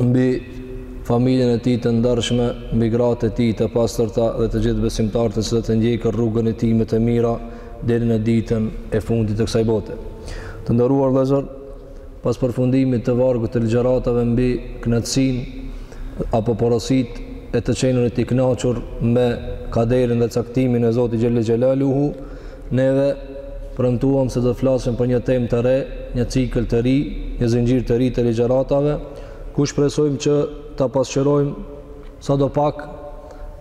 mbi familjen e tij të ndershme, mbi gratë e tij të pastërta dhe të gjithë besimtarët të cilët e ndjekën rrugën e tij me të mira deri në ditën e fundit të kësaj bote. Të nderuar vëllezër, pas përfundimit të vargut të ligjëratave mbi kënaqësinë apo porositë e të qenurit i kënaqur me kaderin dhe caktimin e Zotit xhelle xhelaluhu, Neve premtuam se do flasim për një temë të re, një cikël të ri, një zinxhir të ri të ligjëratave, ku shpresojmë që ta pasqyrojmë sado pak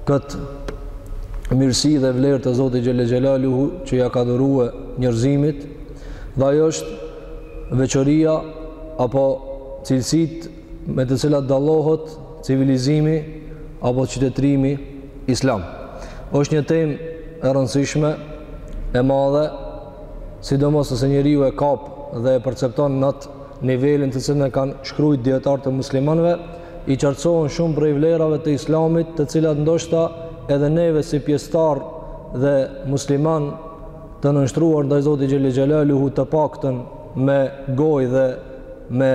këtë mirësi dhe vlerë të Zotit xhelle xhelaluhu që ia ka dhurue njerëzimit, dhe ajo është veçoria apo cilësitë me të cilat dallohet civilizimi apo qytetërimi islam. Është një temë e rëndësishme, e madhe, sidomos nëse njeriu e kap dhe e percepton në atë nivelin të cilën e kanë shkrujt dietarët e muslimanëve, i qartësohen shumë prej vlerave të islamit, të cilat ndoshta edhe neve si pjesëtarë dhe muslimanë të nënshtruar ndaj Zotit xhelle xhelaluhu të paktën me gojë dhe me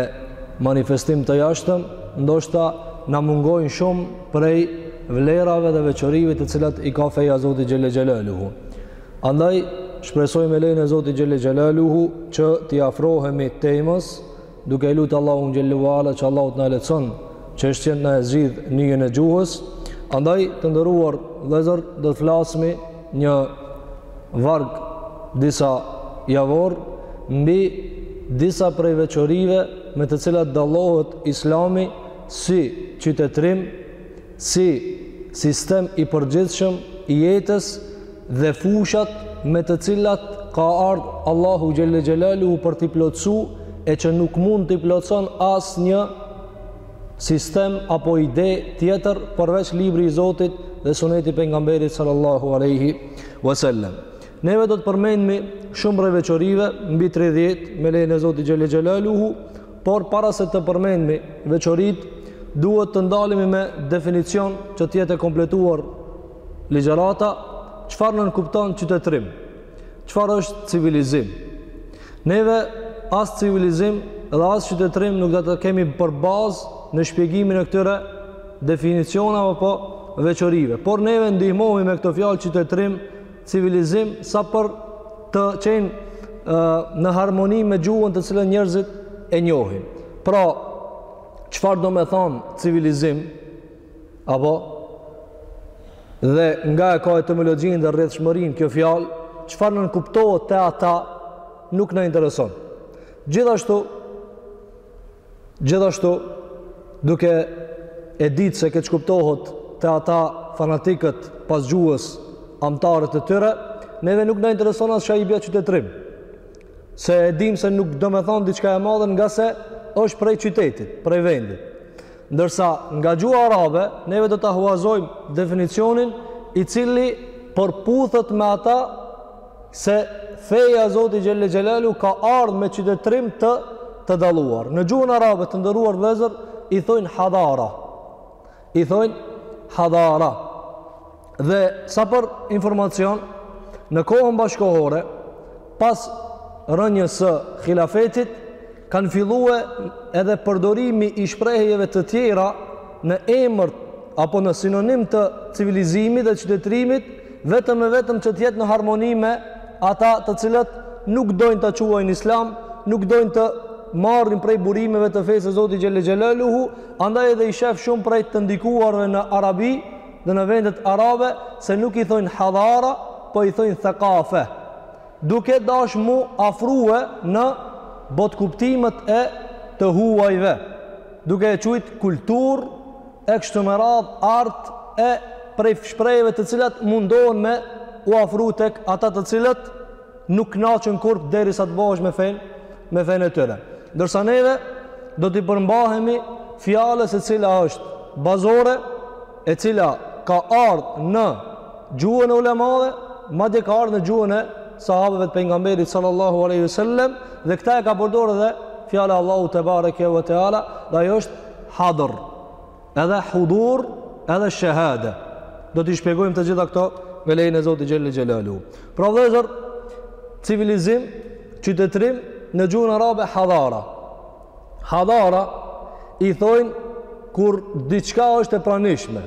manifestim të jashtëm, ndoshta na mungojnë shumë prej vlerave dhe veçorive të cilat i ka feja e Zotit xhelle xhelaluhu. Andaj, shpresoj me lejen e Zotit xhelle xhelaluhu që t'i afrohemi temës, duke e lut Allahun xhelle ve ala që Allahu të na lehtëson çështjen, na e zgjidh nyjën e gjuhës. Andaj, të nderuar vëllezër, do të flasmi një varg disajavor mbi disa prej veçorive me të cilat dallohet Islami si qytetërim, si sistem i përgjithshëm i jetës dhe fushat me të cilat ka ardh Allahu xhelle xhelaluhu për t'i plotësu e që nuk mund t'i plotëson asnjë sistem apo ide tjetër përveç libri i Zotit dhe suneti i pejgamberit salallahu alejhi ve selem. Neve do të përmendmi shumë prej veçorive, mbi 30 me lejen e Zotit xhelle xhelaluhu, por para se të përmendmi veçoritë, duhet të ndalemi me definicion që të jetë e kompletuar ligjërata, çfarë nënkupton qytetërim. Çfarë është civilizim? Neve as civilizim dhe as qytetërim nuk do ta kemi për bazë në shpjegimin e këtyre definicionave apo veçorive. Por neve ndihmohemi me këto fjalë qytetërim, civilizim sa për të qenë në harmoni me gjuhën të cilën njerëzit e njohin. Pra, çfarë domethanë civilizim? Apo dhe nga e ka etimologjinë dhe rrjedhshmërinë kjo fjalë, çfarë nënkuptohet te ata nuk na intereson. Gjithashtu gjithashtu duke e ditë se keqkuptohet te ata fanatikët pas gjuhës amtare të tyre, neve nuk na intereson as çka i bie qytetërim. Se e dimë se nuk domethënë diçka e madhe ngase është prej qytetit, prej vendit. Ndërsa nga gjuha arabe neve do ta huazojmë definicionin i cili përputhet me ata se feja e Zotit xhelle xhelaluhu ka ardhë me qytetërim të të dalluar. Në gjuhën arabe të nderuar vëllezër i thojnë hadara. I thojnë hadara. Dhe sa për informacion, në kohën bashkëkohore, pas rënies së hilafetit, kanë fillue edhe përdorimi i shprehjeve të tjera në emër apo në sinonim të civilizimit dhe qytetrimit, vetëm e vetëm që të jetë në harmoni me ata të cilët nuk dojnë ta quajnë islam, nuk dojnë të marrin prej burimeve të fesë së Zotit xhelle xhelaluhu, andaj edhe i shef shumë prej të ndikuarve në Arabi, dhe në vendet arabe se nuk i thojnë hadhara, po i thojnë thekafe, duke dash mu afrue në botëkuptimet e të huajve, duke e qujt kulturë, e kështu me radhë, art, e prej shprehjeve të cilat mundohen me u afru tek ata të cilët, nuk kënaqen kurrë derisa të bëhesh me fen, me fen e tyre. Ndërsa neve do t'i përmbahemi fjalës e cila është bazore, e cila ka ardhë në gjuhën e ulemave, madje ka ardhë në gjuhën e sahabëve të pejgamberit sallallahu alaihi wasallam dhe këta e ka përdor edhe fjala e Allahut tebareke ve teala, dhe ajo është hadër. edhe hudhur, edhe shehade. Do t'i shpjegojmë të gjitha këto me lejen e Zotit xhelle xhelaluhu. Pra vëllezër, civilizim, qytetrim, në gjuhën arabe, hadara. Hadara, i thojnë, kur diçka është e pranishme.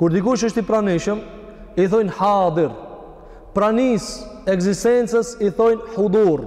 Kur dikush është i pranishëm, i thojnë hadir. Pranisë, ekzistencës, i thojnë hudur.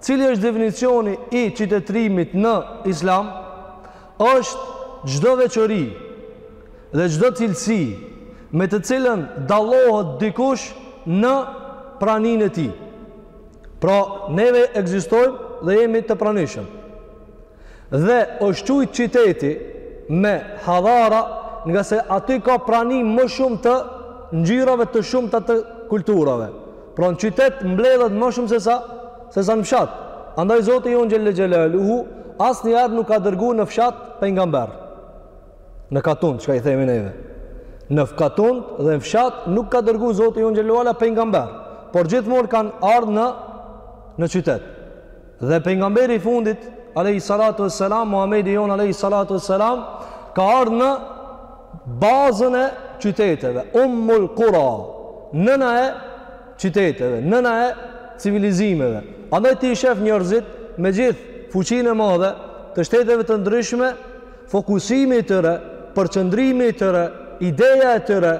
Cili është definicioni i qytetërimit në Islam? Është çdo veçori dhe çdo cilësi me të cilën dallohet dikush në praninë e tij. Pra, neve ekzistojmë dhe jemi të pranishëm. Dhe është qujt qyteti me Hadhara ngase aty ka prani më shumë të ngjyrave të shumta të kulturave. Pra në qytet mbledhet më shumë se sa se sa në fshat. Andaj Zoti jonë Xhel-le Xhelaluhu asnjëherë nuk ka dërgu në fshat pejgamber. Në katund, çka i themi neve. Në katund dhe në fshat nuk ka dërgu Zoti jonë Xhel-le Xhelaluhu pejgamber, por gjithmonë kanë ardhë në në qytet. Dhe pejgamberi i fundit alejhi salatu vesselam Muhamedi jonë alejhi salatu vesselam ka ardhë në bazën e qyteteve, Ummul Kura, nëna e qyteteve, nëna e civilizimeve. Andaj ti i shef njerëzit me gjithë fuqinë e madhe të shteteve të ndryshme, fokusimi i tyre, përqendrimi i tyre, ideja e tyre,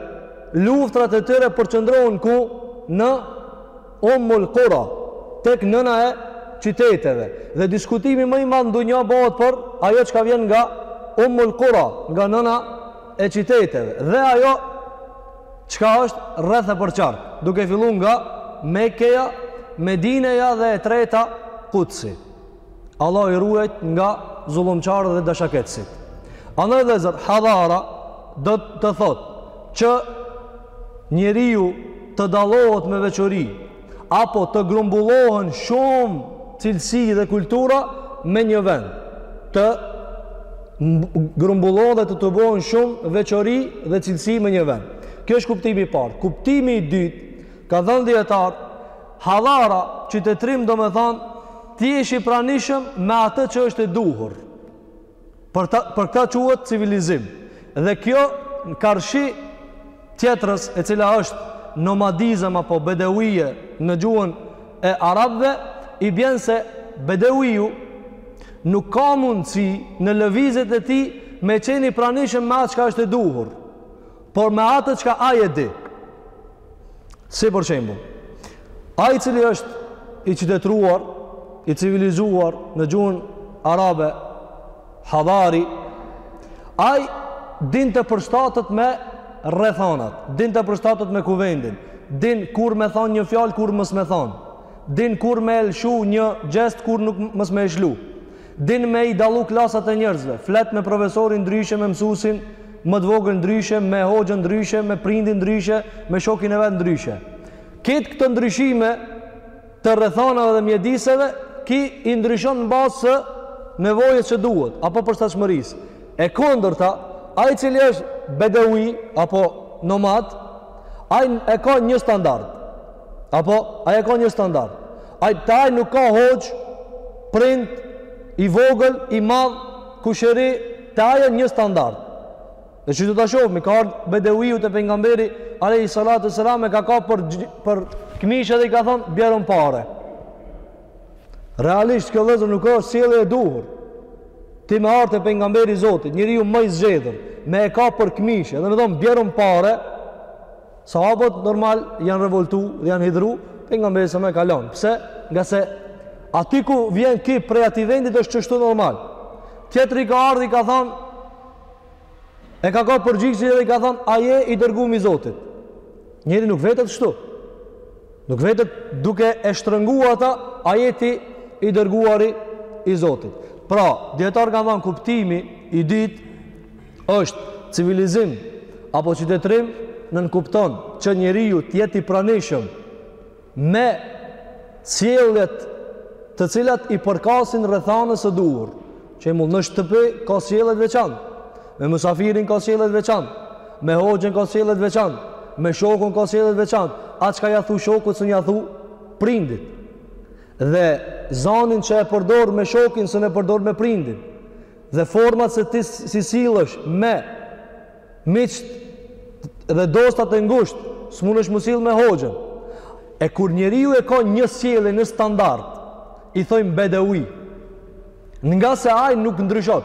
luftrat e tyre përqendrohen ku në Ummul Kura, tek nëna e qyteteve. Dhe diskutimi më i madh në dunja bëhet për ajo çka vjen nga Ummul Kura, nga nëna e qyteteve. Dhe ajo çka është rreth e përqark, duke fillu nga Mekkeja, Medineja dhe e treta Kudsi. Allahu i ruajt nga zullumçarët dhe dashakeqësit. Andaj vëllezër, hadhara do të thotë që njeriu të dallohet me veçori, apo të grumbullohen shumë cilësi dhe kultura me një vend, të grumbullohen dhe të tubohen shumë veçori dhe cilësi me një vend. Kjo është kuptimi i parë. Kuptimi i dytë, kanë thënë dijetarët, Hadhara, qytetërim domethanë, të jesh i pranishëm me atë që është e duhur. Për, ta, për këta quhet civilizim. Dhe kjo karshi tjetrës e cila është nomadizëm apo bedeuije në gjuhën e arabëve, i bjen se bedeuiju nuk ka mundësi në lëvizjet e tij me qenë i pranishëm me atë çka është e duhur, por me atë çka ai e di. Si për shembull, ai i cili është i qytetëruar, i civilizuar në gjuhën arabe, hadari, ai din të përshtatet me rrethanat, din të përshtatet me kuvendin, din kur me thanë një fjalë, kur mos me thanë, din kur me lëshu një gjest, kur nuk mos me lëshu. Din me i dallu klasat e njerëzve, flet me profesorin ndryshe, me mësusin më të vogël ndryshe, me hoxhën ndryshe, me prindin ndryshe, me shokin e vet ndryshe. Këtë këto ndryshime të rrethanave dhe mjediseve, ky i ndryshon në bazë së nevojës që duhet, apo përshtatshmërisë. E kundërta, ai i cili është bedeui apo nomad, ai e ka një standard. Apo ai e ka një standard. Ai, te ai nuk ka hoxhë, prind, i vogël, i madh, kushëri, te ai janë një standard. Dhe që do ta shofmi, ka ardhë bedeviu te pejgamberi, alejhi salatu ve selam, e ka kap për, për këmishë dhe i ka thonë, bjerëm pare. Realisht, kjo vllezër nuk është sjellje e duhur. Ti me ardhë te pejgamberi i Zotit, njeriu më i zgjedhur, me e kap për këmishë, dhe me i thonë, bjerëm pare, Sahabët normal janë revoltu dhe janë hidhru, pejgamberi s'e me kalon. Pse? Ngase aty ku vjen ky prej atij vendit është kështu normal. Tjetri ka ardhë i ka thanë, e ka kap për gjyksi dhe i ka thanë, a je i dërgumi i Zotit. Njeri nuk vetet kshtu. Nuk vetet duke e shtrëngu ata, a je ti i dërguari i Zotit. Pra, dijetarët kanë thanë kuptimi i dytë, është civilizim apo qytetërim nënkupton që njeriu të jetë i pranishëm me sjelljet të cilat i përkasin rrethanës së duhur. Shembull, në shtëpi ka sjellje të veçantë. Me musafirin ka sjellje të veçantë. Me hoxhën ka sjellje të veçantë. Me shokun ka sjellje të veçantë. Atë çka ja thu shokut, s'un ja thu prindit. Dhe zanin që e përdor me shokin, s'un e përdor me prindin. dhe format se ti si sillesh me miqtë dhe dostat e ngushtë s'munesh mu sill me hoxhën e kur njeriu e ka një sjellje në standard i thojmë bedevi ngase ai nuk ndryshon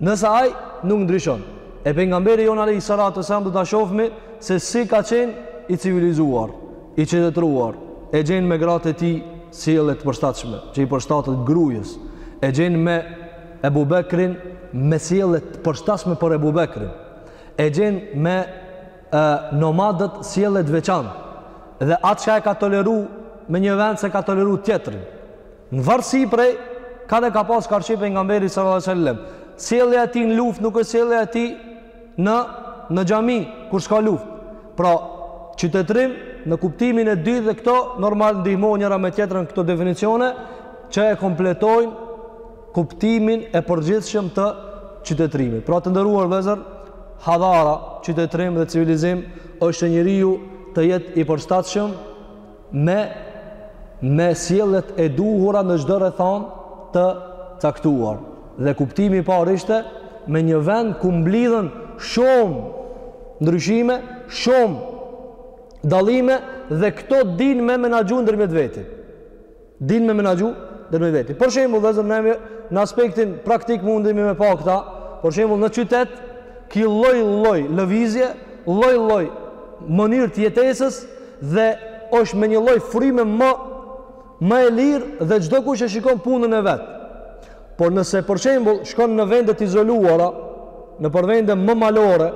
nëse ai nuk ndryshon e pejgamberi jonë alejhi salatu selam do ta shofmi se si ka qenë i civilizuar i qytetruar e gjen me gratë e tij sjellje të përshtatshme që i përshtatet grujës, e gjen me Ebu Bekrin me sjellje të përshtatshme për Ebu Bekrin, e gjen me e, nomadët sjellje të veçantë, dhe atë çka e ka toleru me një vend s'e ka toleru tjetrin. Në varësi prej kan e ka pas karshi pejgamberi salallahu alejhi ve selem. Sjellja e tij në luftë nuk është sjellja e tij në në xhami kur s'ka luftë. Pra, qytetërim në kuptimin e dytë dhe këto normal ndihmojnë njëra me tjetrën këto definicione që e kompletojnë kuptimin e përgjithshëm të qytetërimit. Pra, të nderuar vëllezër, hadhara, qytetërim dhe civilizim është njeriu të jetë i përshtatshëm me me sjelljet e duhura në çdo rrethanë të caktuar. Dhe kuptimi i parë ishte me një vend ku mblidhen shumë ndryshime, shumë dallime dhe këto dinë me menaxhu ndërmjet veti. Din me menaxhu ndërmjet veti. Për shembull, vëllezër, në aspektin praktik mundemi me pa këta, për shembull në qytet, ki lloj lloj lëvizje, lloj lloj mënyrë të jetesës dhe është me një lloj fryme më më e lirë dhe çdo kush e shikon punën e vet. Por nëse për shembull shkon në vende të izoluara, nëpër vende më malore,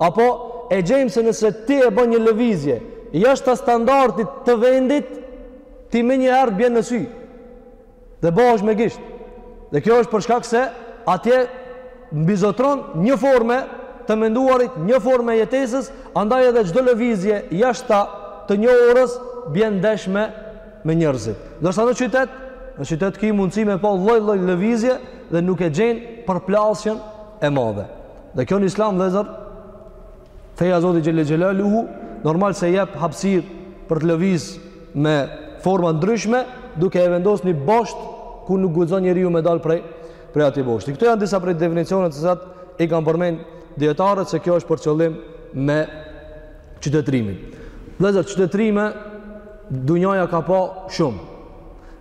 apo e gjejmë se nëse ti e bën një lëvizje jashtë standardit të vendit, Ti menjëherë të bjen në sy dhe bëhesh me gisht. Dhe kjo është për shkak se atje mbizotron një formë e të menduarit, një formë e jetesës, andaj edhe çdo lëvizje jashtë të njohurës bjen ndesh me njerëzit. Ndërsa në qytet, në qytet ki mundësi me pa lloj-lloj lëvizje dhe nuk e gjen përplasjen e madhe. Dhe kjo në Islam vëllezër Feja e Zotit xhele xhelaluhu, normal se jep hapësirë për të lëviz me forma të ndryshme, duke e vendos një bosht ku nuk guxon njeriu me dal prej, prej atij boshti. Këto janë disa prej definicioneve të cilat i kanë përmend dijetarët se kjo është për qëllim me qytetrimin. Vëllezër, qytetrime, dunjaja ka pa shumë.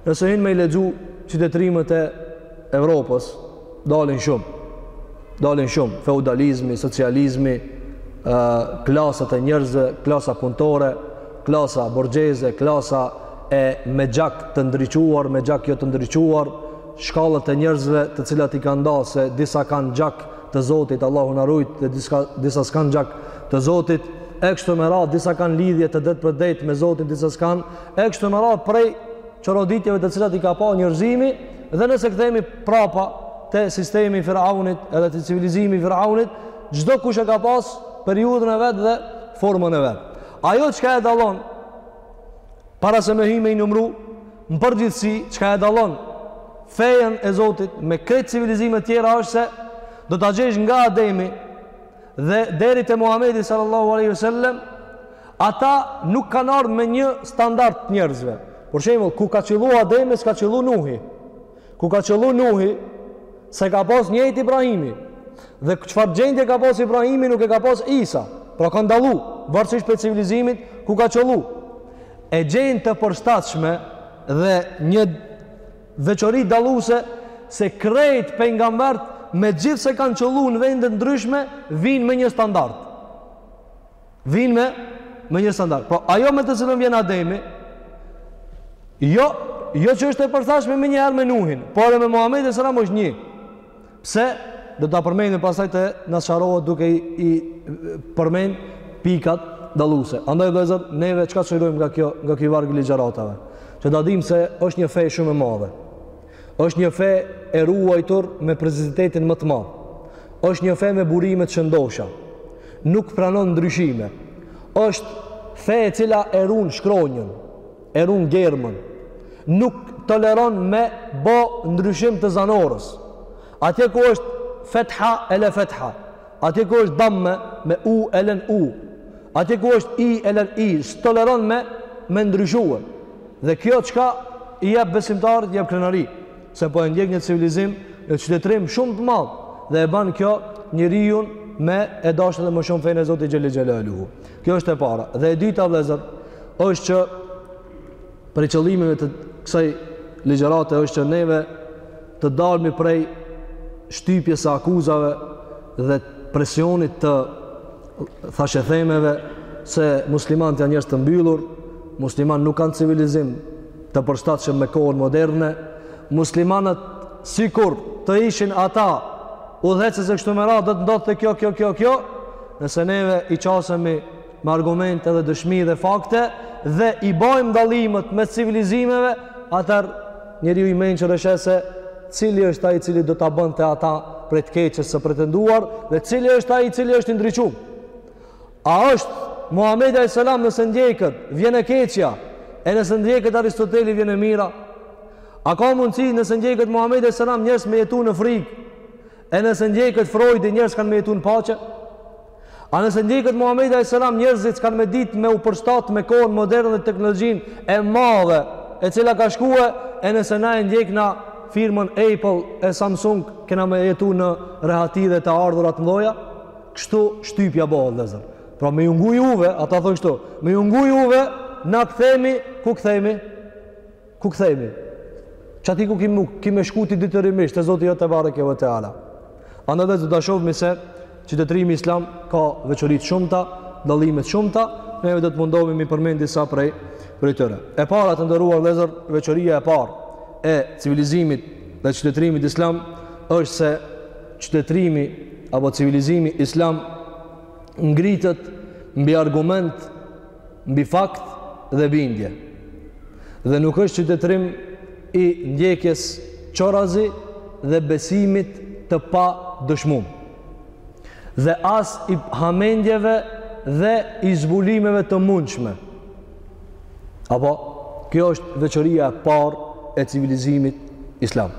Nëse hinë me i lexu qytetrimet e Evropës, dalin shumë. Dalin shumë feudalizmi, socializmi, ë klasat e njerëzve, klasa punëtore, klasa borgjeze, klasa e me gjak të ndriçuar, me gjak jo të ndriçuar, shkallët e njerëzve të cilat i ka nda se disa kanë gjak të Zotit, Allahu na rujt, dhe disa disa s'kanë gjak të Zotit, e kështu me radhë disa kanë lidhje të drejtpërdrejtë me Zotin, disa s'kanë, e kështu me radhë prej çoroditjeve të cilat i ka pa njerëzimi, Dhe nëse kthehemi prapa te sistemi i Firaunit edhe te civilizimi i Firaunit, çdo kush e ka pas periudhën e vet dhe formën e vet. Ajo çka e dallon para se me hi me i numru, në përgjithësi çka e dallon fejen e Zotit me krejt civilizime të tjera është se do ta gjesh nga Ademi dhe deri te Muhamedi sallallahu alaihi wasallam Ata nuk kanë ardhur me një standard të njerëzve. Për shembull, ku ka qëllu Ademi, s'ka qëllu Nuhi. Ku ka qëllu Nuhi, s'e ka pas njëjtë Ibrahimi. Dhe çfarë gjendje ka pas Ibrahimi, nuk e ka pas Isa. Pra kanë dallu, varësisht prej civilizimit, ku ka qëllu. E gjen të përshtatshme dhe një veçori dalluese se krejt pejgamberët megjithëse kanë qëllu në vende të ndryshme, vijnë me një standard. Vijn me me një standard. Po ajo me të cilën vjen Ademi, jo jo që është e përngjashme me një herë me Nuhin, por edhe me Muhamedit sallallahu alajhi wasallam është një. Pse? Do ta përmendim pastaj të na sqarohet duke i, i përmend pikat dalluese. Andaj vëllazër, neve çka synojmë nga kjo nga ky varg i ligjëratave? Që ta dimë se është një fe shumë e madhe. Është një fe e ruajtur me precizitetin më të madh. Është një fe me burime të shëndosha. Nuk pranon ndryshime. Është fe e cila e run shkronjën, e run germën. Nuk toleron me bo ndryshim të zanorës. Atje ku është fetha e len fetha, Atje ku është damme me u e len u. Atje ku është i e len i, s'toleron me e ndryshue. Dhe kjo çka i jep besimtarit, i jep krenari, se po e ndjek një civilizim, një qytetërim shumë të madh dhe e ban kjo njeriun me e dasht edhe më shumë fenë e Zotit xhel-le xhelaluhu. Kjo është e para. Dhe e dyta vëllazër është që prej qëllimeve të kësaj ligjërate është që neve të dalmi prej shtypjes së akuzave dhe presionit të thashethemeve se muslimanët janë njerëz të mbyllur, muslimanët nuk kanë civilizim të përshtatshëm me kohën moderne, muslimanët sikur të ishin ata udhëheqës e kështu me radhë do të ndodhte kjo kjo kjo kjo nëse neve i qasemi me argumente dhe dëshmi dhe fakte dhe i bajmë dallimet mes civilizimeve, atëherë njeriu i mençur e sheh se cili është ai i cili do ta bënte atë prej të keqes së pretenduar dhe cili është ai i cili është i ndriçum. A është Muhammedi A.S. nëse ndjeket vjen e keqja e nëse ndjeket Aristoteli vjen e mira? A ka mundësi nëse ndjeket Muhammedi A.S. njerëz me jetu në frikë e nëse ndjeket Frojdi njerëz kanë me jetu në paqe? A nëse ndjeket Muhamedi alayhis salam njerëzit s'kanë me ditë me u përshtat me kohën moderne dhe teknologjinë e madhe e cila ka shkuar e nëse na e ndjekim firmën Apple e Samsung kena me jetu në rehati dhe të ardhurat mdoja kështu shtypja bëhet vllezër pra me ju ngu juve ata thonë kështu me ju ngu juve na kthehemi ku kthehemi Ku kthehemi? Qaty ku ki me, ki me shku ti detyrimisht te Zoti jot tebareke ve teala. Andaj vllezër do ta shohmi se qytetërimi islam ka veçori të shumta, dallime të shumta, neve do të mundohemi mi përmend disa prej prej tyre. E para të nderuar vëllezër, veçoria e parë e civilizimit dhe qytetërimit islam është se qytetërimi apo civilizimi islam ngritet mbi argument mbi fakt dhe bindje dhe nuk është qytetërim i ndjekjes qorrazi dhe besimit të padëshmum dhe as i hamendjeve dhe i zbulimeve të mundshme apo kjo është veçoria e parë e civilizimit islam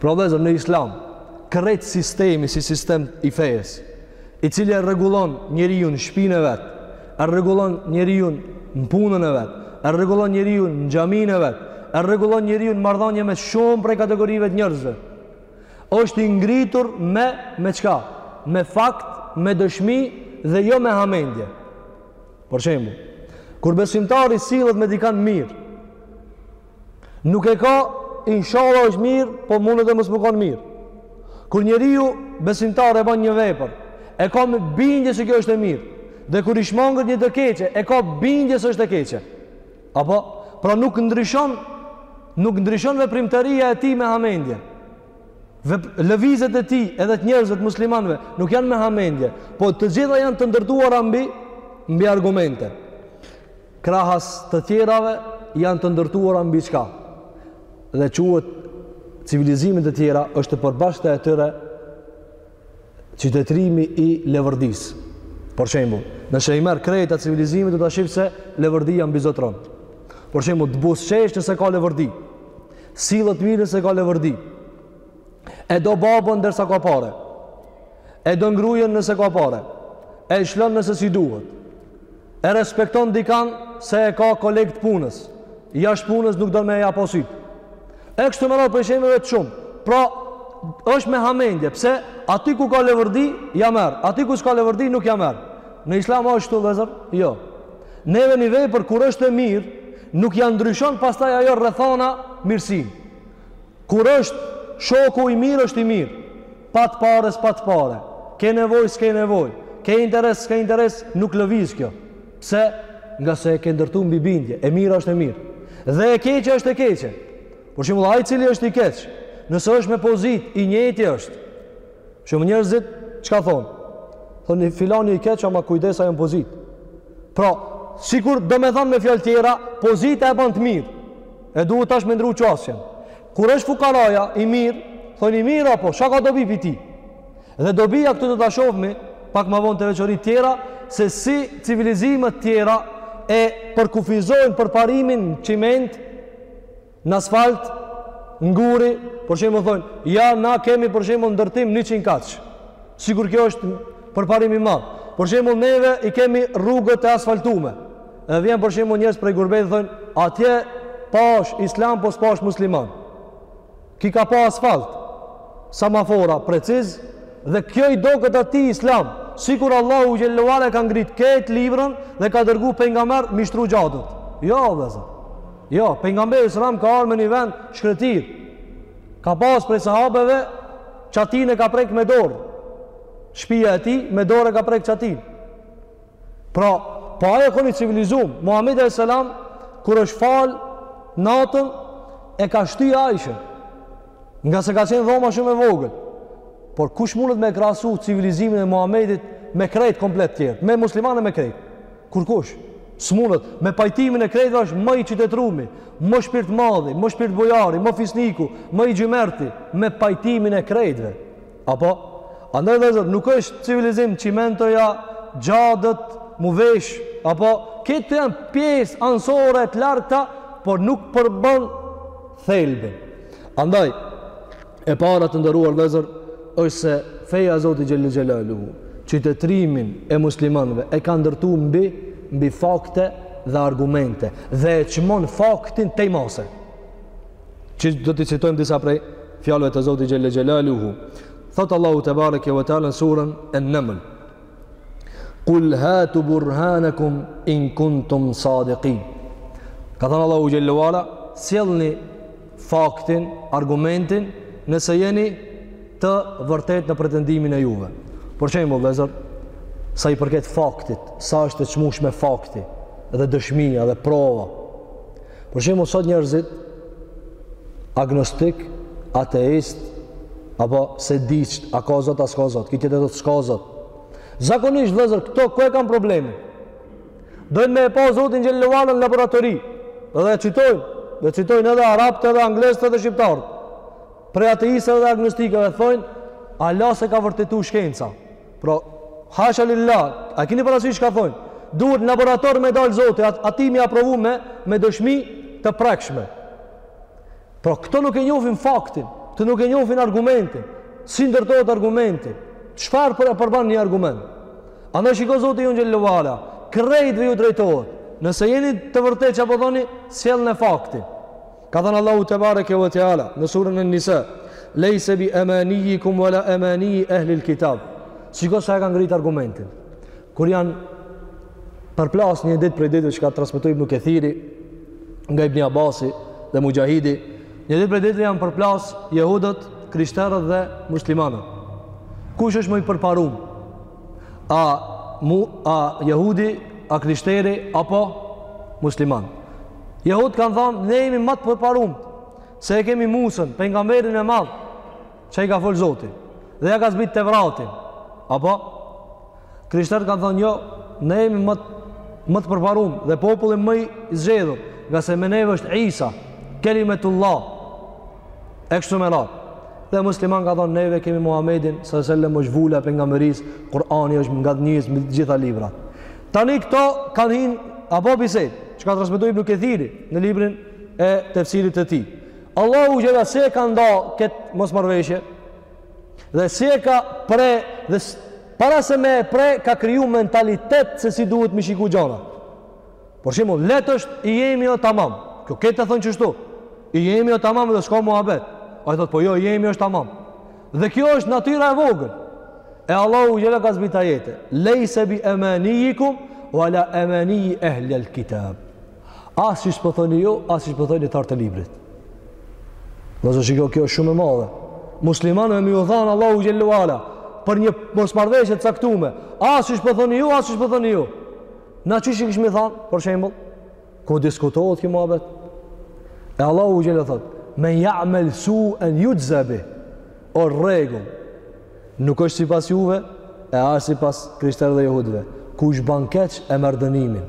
pra, vllezër, në islam krejt sistemi si sistem i fesë i cili e rregullon njeriun në shpinë e vet e rregullon njeriun në punën e vet, e rregullon njeriun në xhaminë e vet, e rregullon njeriun në marrëdhënie me shumë prej kategorive të njerëzve. Është i ngritur me me çka? Me fakt, me dëshmi dhe jo me hamendje. Për shembull, kur besimtari sillet me dikan mirë, Nuk e ka, inshallah është mirë, po mund edhe mos me kanë mirë. Kur njeriu besimtar e bën një vepër, e ka me bindje se kjo është e mirë. Dhe kur i shmanget një të keqe, e ka bindje se është e keqe. Apo, pra nuk ndryshon, nuk ndryshon veprimtaria e tij me hamendje. Dhe lëvizjet e tij edhe të njerëzve të muslimanëve nuk janë me hamendje, po të gjitha janë të ndërtuara mbi mbi argumente. krahas të tjerave janë të ndërtuara mbi çka dhe quhet civilizimet tjera është e përbashkëta e tyre qytetërimi i leverdisë për shembull nëse i merr krejt ato civilizime do ta shohë se leverdia mbizotron për shembull të buzëqesh nëse ka leverdi sillet mirë nëse ka leverdi e do babën derisa ka pare e do gruen nëse ka pare e lshon nëse s'i duhet E respekton dikan se e ka koleg të punës. Jashtë punës nuk do me ia pa sytë. E kështu me radhë prej shembujve të shumë. Pra, është me hamendje. Pse, aty ku ka leverdi, ja merr. Aty ku s'ka leverdi, nuk ja merr. Në islam a është kështu vllezër? Jo. Neve një vepër kur është e mirë, nuk ja ndryshon pastaj ajo rrethana mirësinë. Kur është shoku i mirë, është i mirë. Pat pare s'pat pare, ke nevojë s'ke nevojë, ke interes s'ke interes, nuk lëviz kjo. Pse? Ngase e ke ndërtu mbi bindje, e mira është e mirë. Dhe e keqja është e keqe. Për shembull ai i cili është i keq, nëse është me pozitë, i njëjti është. Shumë njerëzit, çka thonë? Thonë, filani i keq, ama kujdes, a në pozitë. Pra, sikur domethanë me fjalë tjera, pozita e banë të mirë. E duhet tash me ndru qasjen. Kur është fukaraja i mirë, thonë i mirë apo, çka ka dobi prej tij? Dhe dobia këtu do ta shofim, pak ma vonë te veçoritë tjera, se si civilizimet tjera e përkufizojnë përparimin në çiment, në asfalt, në gur, për shembull thonë, ja na kemi për shembull ndërtim 100 katsh, sikur kjo është përparim i madh. Për shembull neve i kemi rrugët e asfaltume, Dhe vjen për shembull njerëz prej gurbetit thojnë, atje pash islam po s'pash musliman. Ki ka pa asfalt, samafora preciz dhe kjo i doket atij islam. Sikur Allahu Xhelle ve Ala ka ngrit ket librën dhe ka dërgu pejgamber me i shtru xhadet. Jo, vllezër. Jo, pejgamberi alejhi selam ka ardh në një vend shkretir. Ka pas prej sahabëve çatinë e ka prek me dorë. Shpia e tij me dorë e ka prek çatinë. Pra, po ajo ka qenë civilizim, Muhammedi alejhi selam, kur është falë natën, e ka shty Ajshen, ngase ka qenë dhoma shumë e vogël. Por kush mundet me e krahasu civilizimin e Muhammedit me krejt komplet tjertë, me muslimanë e me krejt? Kurkush s'mundet, me pajtimin e krejtve është më i qytetrumi, më shpirtmadhi, më shpirtbujari, më fisniku, më i xhymerti, me pajtimin e krejtve. Apo, andaj vllezër, nuk është civilizim çimentoja, xhadet, mu vesh, apo, këto janë pjesë anësore të largëta, por nuk përbën thelbin. Andaj, e para të nderuar vllezër, është se feja e Zotit Xhele Xhelaluhu, qytetrimin e muslimanve e ka ndërtu mbi, mbi fakte dhe argumente dhe e çmon faktin tej mase. Që do t'i citojmë disa prej fjalëve të Zotit Xhele Xhelaluhu. Thotë Allahu tebareke ve teala në surën en-Neml. Kull hatu burhanekum in kuntum sadikin. Ka thënë Allahu Xhelle ve Ala, sjellni faktin, argumentin, nëse jeni të vërtetë në pretendimin e juve. Për shembull vllezër, sa i përket faktit, sa është e çmushme fakti, dhe dëshmia, dhe prova, Për shembull sot njerëzit agnostik, ateist apo s'e di ç', a ka zot a s'ka zot, ky tjetri thotë s'ka zot. Zakonisht vllezër këto ku e kanë problemin? Dojnë me e pa zotin Xhelle ve Ala në laboratori dhe e citojnë, e citojnë edhe arabët edhe anglezët edhe shqiptarët. Prej ateistëve dhe agnostikëve thojnë hala s'e ka vërtetu shkenca. Po, hasha lillah, a kini parasysh çka thojnë? Duhet në laborator me dalë zoti, at, ati me e aprovu me, me dëshmi të prekshme. Pra, këta nuk e njofin faktin, kta nuk e njofin argumentin, si ndërtohet argumenti, çfarë po e përban një argument. Andaj shiko Zoti jonë Xhelle ve Ala, krejtve ju drejtohet, nëse jeni të vërtetë çka po thoni, sjellni faktin. Ka thanë Allahu tebareke ve teala në surën En-Nisa, "Lejse bi emanijikum ve la emaniji ehlil kitab." Shiko sa e kanë ngrit argumentin. Kur janë përplas një ditë prej ditëve që ka transmetu Ibn Kethiri nga Ibn Abasi dhe Muxhahidi, një ditë prej ditëve janë përplas jehudët, krishterët dhe muslimanët. Kush është më i përparum? A mu, a jehudi, a krishteri apo musliman? Jehudët kanë thonë, ne jemi ma të përparum, se e kemi Musën, pejgamberin e madh, që i ka fol Zoti, dhe ja ka zbrit Tevratin. Apo, krishterët kanë thonë, jo, ne jemi ma të, më të përparum dhe populli më i zgjedhur, ngase me neve është Isa, kelimetullah, e kështu me radhë. Dhe muslimanët kanë thonë, neve kemi Muhammedin, salallahu alejhi ve sellem, është vula e pejgamberisë, Kurani është ngadhënjyes mbi gjitha librat. Tani këto kanë hi në, apo bisedë, që ka transmetu Ibn Kethiri, në librin e tefsirit të tij. Allahu xhele si e ka nda këtë mosmarrëveshje, dhe si e ka pre, dhe para se me e pre, ka kriju mentalitet se si duhet me i shiku gjonat. Për shembull, le të është i jemi o tamam. Kjo, këta thonë qështu. I jemi o tamam dhe s'ka muhabet. Ai thotë, po jo, i jemi është tamam. Dhe kjo është natyra e vogël. E Allahu xhele ka zbrit ajete. Lejse bi emenijikum, ve la emeniji ehlil kitab. As qysh po thoni ju, as qysh po thonë ithtarët e librit. Vllezër, shiko kjo është shumë e madhe. Muslimanëve me ju thanë Allahu xhele ve ala për një mosmarrëveshje të caktume. As qysh po thoni ju, as qysh po thoni ju. Na qysh kishmi thanë, për shembull, ku diskutohet ky muhabet? E Allahu xhele thot, men jamel suen juxhze bihi, o rregull, nuk është sipas juve, e as sipas krishterëve dhe jehudve, kush ban keq e merr dënimin.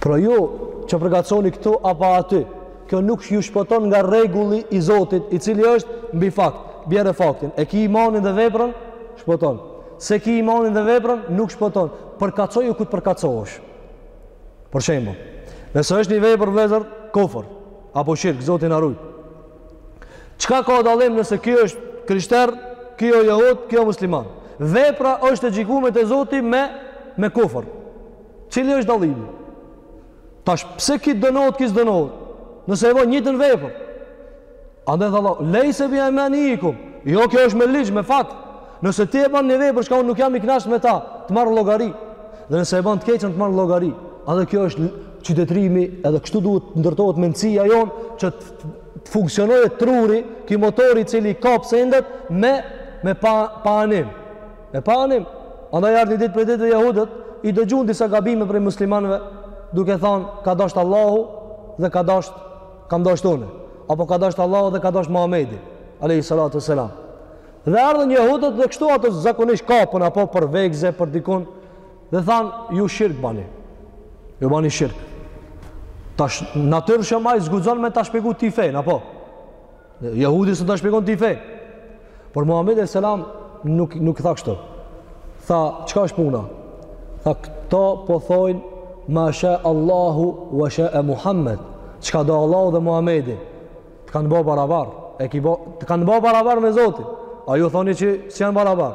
Pra ajo, që përkatësoni këtu apo aty, kjo nuk ju shpëton nga rregulli i Zotit, i cili është mbi fakt, bjere faktin, e ki imanin dhe veprën, shpëton. S'e ki imanin dhe veprën, nuk shpëton. Përkatësohu ku të përkatësohesh. Për shembull, nëse është një vepër vllezër, kufër, apo shirk, Zoti na rujt. Çka ka dallim nëse kjo është krishter, kjo është jehud, kjo është musliman. Vepra është e gjikume te Zoti me, me kufër. Cili është dallimi? Tash pse ki dënohet, ki s'dënohet? Nëse e ban njëjtën vepër. Andaj tha Allah, lejse bi emanijikum. Jo, kjo është me ligj, me fakt. Nëse ti e ban një vepër, çka unë nuk jam i knaqt me ta, të marr llogari. Dhe nëse e ban të keqen, të marr llogari. Andaj kjo është qytetërimi, edhe kështu duhet të ndërtohet mendësia jonë, që të funksionojë truri, ki motori i cili kap sendet, me, me pa, pa anim. E panim, andaj ardhi një ditë prej ditëve jehudët i dëgjun disa gabime prej muslimanëve, duke thonë, ka dasht Allahu dhe ka dasht, kam dasht une, apo ka dasht Allahu dhe ka dasht Muhammedi, alejhi salatu ue selam. Dhe ardhën jehudët dhe kështu ata zakonisht kapen, apo për vegze, për dikun, dhe thanë, ju shirk bani, ju bani shirk. Tash, natyrshëm ai s'guxon me ta shpjegu ty fenë, apo? Jehudi s'e ta shpjegon ty fenë. Por Muhammed alejhi selam nuk i tha kështu. Tha, çka është puna? Tha, këto po thojnë, ma sha Allahu, wa sha'e Muhammed. Çka do Allahu dhe Muhammedi? Të kanë bo barabar. E ki bo, të kanë bo barabar me Zotin. Ai ju thoni që si janë barabar?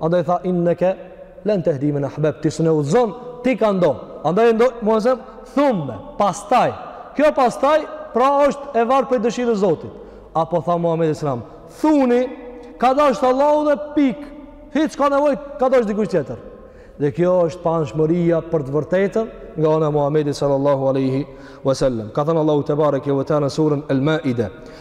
Andaj tha inneke la tehdi men ahbebt, ti s'un e udhëzon, ti kan' do. Andaj ndo, Muhammed selam, thumme, pastaj. Kjo pastaj, pra është e varë prej dëshirës Zotit. Apo tha Muhammed alejhi selam, thuni, ka dasht Allahu dhe pikë, hiç s'ka nevojë, ka dasht dikush tjetër. Dhe kjo është paanshmëria për të vërtetën nga ana e Muhammedit sallallahu aleyhi wasallam. Ka thënë Allahu tebareke ve teala në suren El Maide,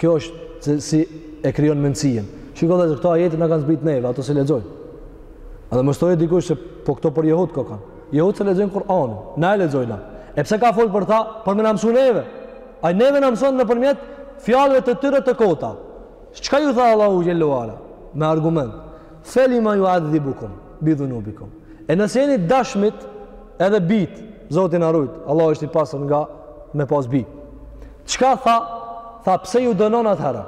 Kjo është se si e krijon mendësien. Shiko dhe këto ajete na kanë zbrit neve, ata s'i lexojnë. Edhe mos thojë dikush se po këto për jehut kanë kanë. Jehudt s'e lexojnë Kur'anin, na e lexojnë. E pse ka folë për ta? Për me na mësu neve. Ai neve na mëson nëpërmjet fjalëve të tyre të kota. Çka ju tha Allahu xhel-le ue ala? Me argument. Felime juadhibukum bidhunubikum. E nëse jeni dashunit edhe bijt e Zotit, na rujt, Allah është i pastër nga me pas bij. Çka tha, tha pse ju dënon atëherë?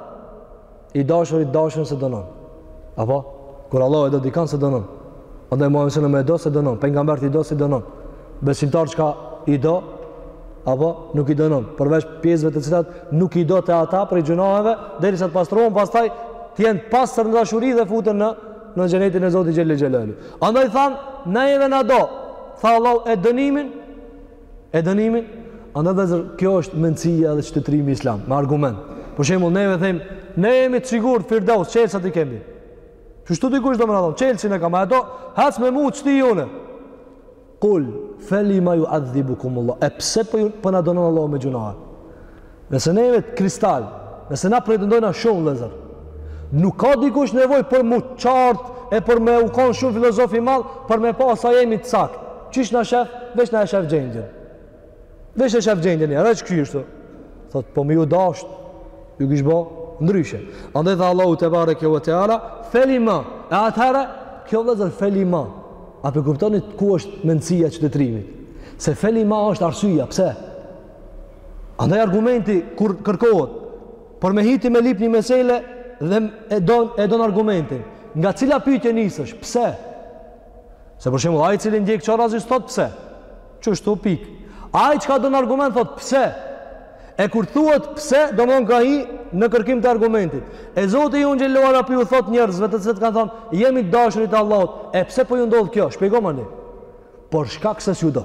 I dashur, të dashunin s'e dënon. Apo? Kur Allah e do dikan s'e dënon. Andaj Muhammed selam e do, s'e dënon. Pejgamberët i do, s'i dënon. besimtarët çka i do apo nuk i dënon përveç pjesëve të cilat nuk i do te ata prej gjunaheve derisa të pastrohen pastaj të jenë të pastër në dashuri dhe futen në në xhenetin e Zotit xhel-le xhelaluhu. Andaj than, na jeve na do. Tha Allahu e dënimin e dënimin. Andaj dhe kjo është mendësia dhe qytetërimi islam me argument. Për shembull ne ve them, ne jemi të sigurt Firdaus, çelsat i kemi. Ju shtu dikush do me na thon, çelsin e kam, ato hajt se mua t'çoj une. Kul, felime juadhibukumullah, e pse për, po po na dënon Allahu me gjunahe? Nëse ne jemi kristal, nëse na pretendojnë a shumë lezër, nuk ka dikush nevoj për m'u qartë e për me u konë shumë filozof i madh, për me pa sa jemi të saktë. Qysh na shef, veç na e shef gjendjen. Veç e shef gjendjen, edhe kështu thot, po mi u dasht, ju kish bo ndryshe. Andaj tha Allahu tebareke ve teala, feli ma, e atëherë, kjo vllezër feli ma. A po e kuptoni ku është mendësia që të trimit? Se feli ma është arsyja, pse? Andaj argumenti, kur kërkohet, për me hi ti me lip një mesele, dhe e don, e don argumentin, nga cila pyjtje nisesh, pse? Pse? Se për shembull, ai i cili ndjek qorrazi s'thot pse? Qeshtu pik. Ai çka don argument thot pse? E kur thuhet pse, domethonë ka hi në kërkim të argumentit. E Zoti jonë xhele ue ala po ju thot njerëzve të cilët kanë thonë, jemi të dashurit e Allahut, e pse po ju ndodh kjo? Shpjegomani. Për shkak se s'ju do.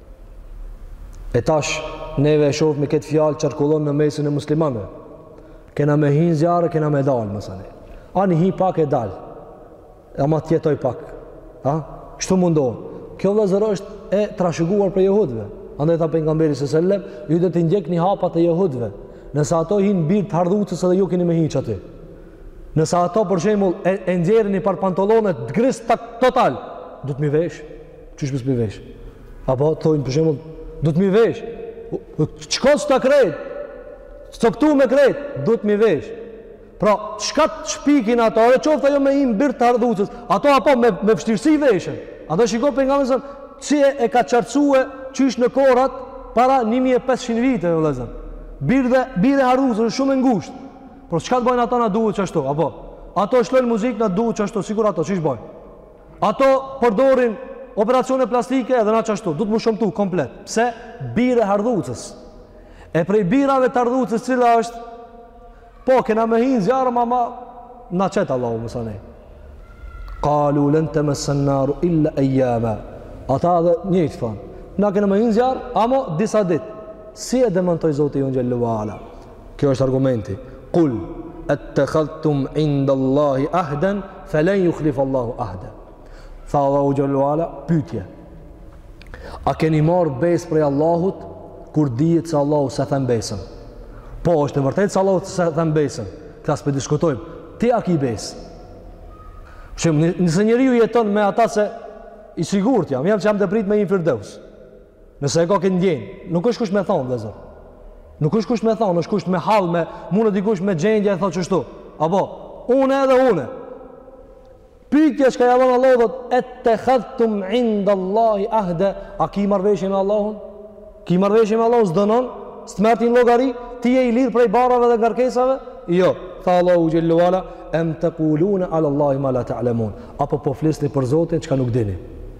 E tash, neve e shof me këtë fjalë qarkullon në mesin e muslimanëve. Kena me hi n'zjarr, kena me dalë, masani. Ani hi pak e dalë, ama t'jetoj pak. A? Kështu mendon. Kjo vllezër është e trashëguar prej jehudve. Andaj tha Pejgamberi së sellem, ju do t'i ndjekni hapat e jehudve. Nëse ato hin n'birë të hardhucës edhe ju keni me hi qaty. Nëse ato për shembull e, e nxjerrin ni par pantolone të grista total, duhet m'i vesh. Qysh mos m'i vesh? Apo thojnë për shembull, duhet m'i vesh. Çka s'ta krejt? S'ta këtu me krejt, duhet m'i vesh. Pra, çka të shpikin ato, edhe qoftë ajo me hi n'bir të hardhucës, ato apo me, me vështirësi veshen. Ato shiko Pejgamberin, si e, e ka qartësue qysh në kohrat para 1500 vite, vllezër. Bir e, bir e hardhucës, shumë e ngusht. Por, çka të bojnë ato na duhet qashtu, apo? Ato shlojnë muzikë na duhet qashtu, sikur ato, qysh bojnë? Ato përdorin operacione plastike edhe na qashtu, duhet m'u shëmtu komplet. Pse? Birë e hardhucës. E prej birave të hardhucës cila është? Po, kena me hi n'zjarr, ama na qet Allahu masanej. Kalu len temessenen naru illa ejamen. Ata edhe njëjtë thonë. Na kena me hi n'zjarr, amo disa ditë. Si e demantoj Zoti jonë xhele ue ala? Kjo është argumenti. Kul, ettekhadhtum inda Allahi ahden, felen jukhlif Allahu ahdeh. Tha Allahu xhele ue ala, pytje. A keni marrë bes prej Allahut, kur dijet se Allahu se them besën? Po, është e vërtet se Allahu se them besën. Këta s'pe diskutojmë. Ti a ki besë? Shembull, nëse njeriu jeton me ata se i sigurt jam, jam që jam tu prit me hi n'firdevs. Nëse e ka këtë ndjenjë, nuk është kusht me thonë, vllezër. Nuk është kusht me thonë, është kusht me hal, mundet dikush me gjendje e thotë qështu. Apo, une edhe une. Pyjtje çka jav bon Allahu, thot ettekhadhtum inda Allahi ahde, a ki marveshje me Allahun? Ki marrveshje me Allahun, s't'dënon, s't'merr n'llogari, ti e i lirë prej barave dhe ngarkesave? Jo, tha Allahu xhele ue ala, em tekulune ala Allahi ma la ta'lemun. Apo po flisni për Zotin çka nuk dini.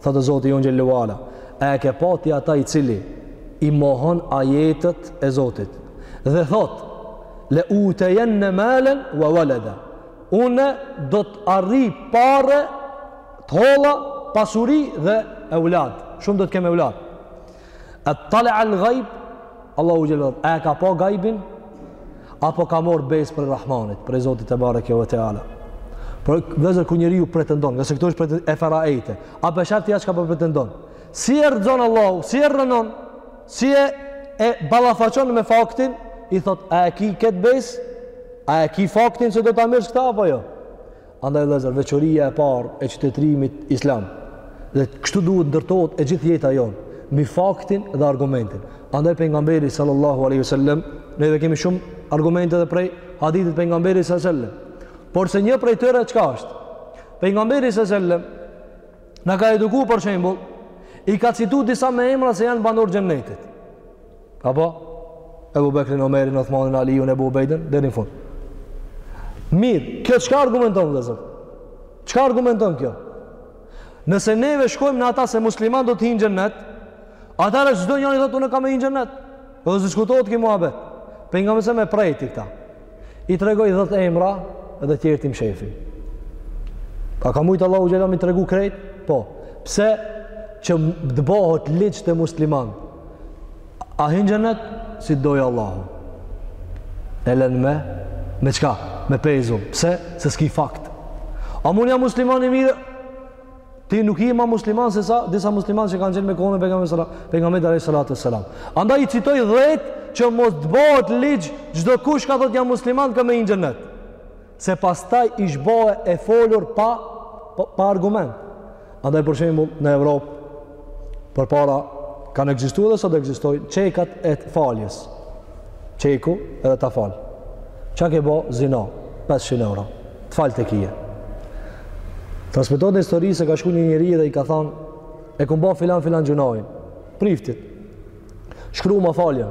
Thotë Zoti jonë Xhelle ue Ala, a e ke pa ti ata i cili i mohon ajetët e Zotit, dhe thotë, le utejenne malen wa walada, unë do të arrij pare, të hola, pasuri dhe evlad, shumë do të kem evlad. At-tala al-ghaib, Allahu xhelle ue ala, a e ka pa gajbin? Apo ka marr besë prej Rahmanit, prej Zotit tebareke ve teala. Por vllezër kur njeriu pretendon, nëse këto është pretendon eferaejte, a po e sheh ti ai çka po pretendon? Si e rrëzon Allahu, si e rrënon, si e e ballafaqon me faktin, i thotë a e ki këtë besë? A e ki faktin se do ta merrsh këtë apo jo? Andaj vëllezër, veçoria e parë e qytetërimit islam dhe kështu duhet ndërtohet e gjithë jeta jonë mbi faktin dhe argumentin. Andaj pejgamberi sallallahu alaihi wasallam, neve kemi shumë argumente edhe prej hadithit pejgamberit sallallahu alaihi wasallam. Porse një prej tyre çka është? Pejgamberi sallallahu alaihi wasallam na ka eduku për shembull, i ka citu disa me emra se janë banorë xhennetit. A po, Ebu Bekrin, Omerin, Othmanin, Alijun, Ebu Ubejden, deri në fund. Mirë, kjo çka argumenton, vllezër? Çka argumenton kjo? Nëse neve shkojmë në ata se musliman do të hin xhennet, atëherë çdo njani thotë, unë ka me hi xhennet. Dhe po diskutohet ky muhabet. Pejgamberi selem e prejti këta. I tregoi dhjetë emra edhe tjerët i mshefi. A ka mujtë Allahu xhelle me i tregu krejt? Po. Pse? Që të bohet ligj te musliman? A hin xhenet si të dojë Allahu. E lën me me çka? Me pezull. Pse? Se s'ki fakt. Ama unë jam musliman i mirë? Ti nuk je ma musliman se sa disa musliman që kanë qenë me kohën e pejgamberit alayhi salatu wasalam. Andaj i citoi 10 që mos të bëhet ligj çdo kush ka thotë jam musliman ka me hi xhenet. se pastaj ish bo e folur pa, pa, pa argument. Andaj për shembull në Evropë përpara kanë ekzistuar dhe sot ekzistojnë çekat e faljes. Çeku edhe ta fal. Çka ke bë zina 500 euro. Të falt e kije. Transmetohet në histori se ka shku një njeri dhe i ka thanë e kum ba filan filan gjynahin. Priftit. Shkruma faljen.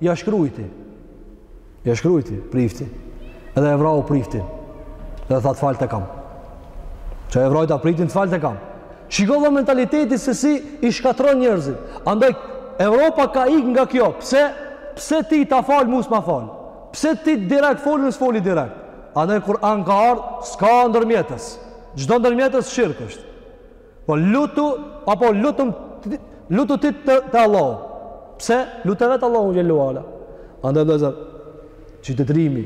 Ja shkrujti, ja shkrujti, prifti, edhe e vrau priftin, edhe tha të falt e kam. Që e vrajta priftin të falt e kam. Shiko vlla mentaliteti se si i shkatron njerëzit. Andaj, Evropa ka ik nga kjo. Pse? Pse ti ta fal, mu s'ma fal? Pse ti direkt fol, unë s'foli direkt? Andaj, Kur'ani ka ardhë, s'ka ndërmjetës. Çdo ndërmjetës shirk është. Po lutu, apo lutëm, lutu ti te, te Allahu. Pse? Lute vetë Allahun Xhelle ue Ala. Andaj vëllezër, qytetërimi,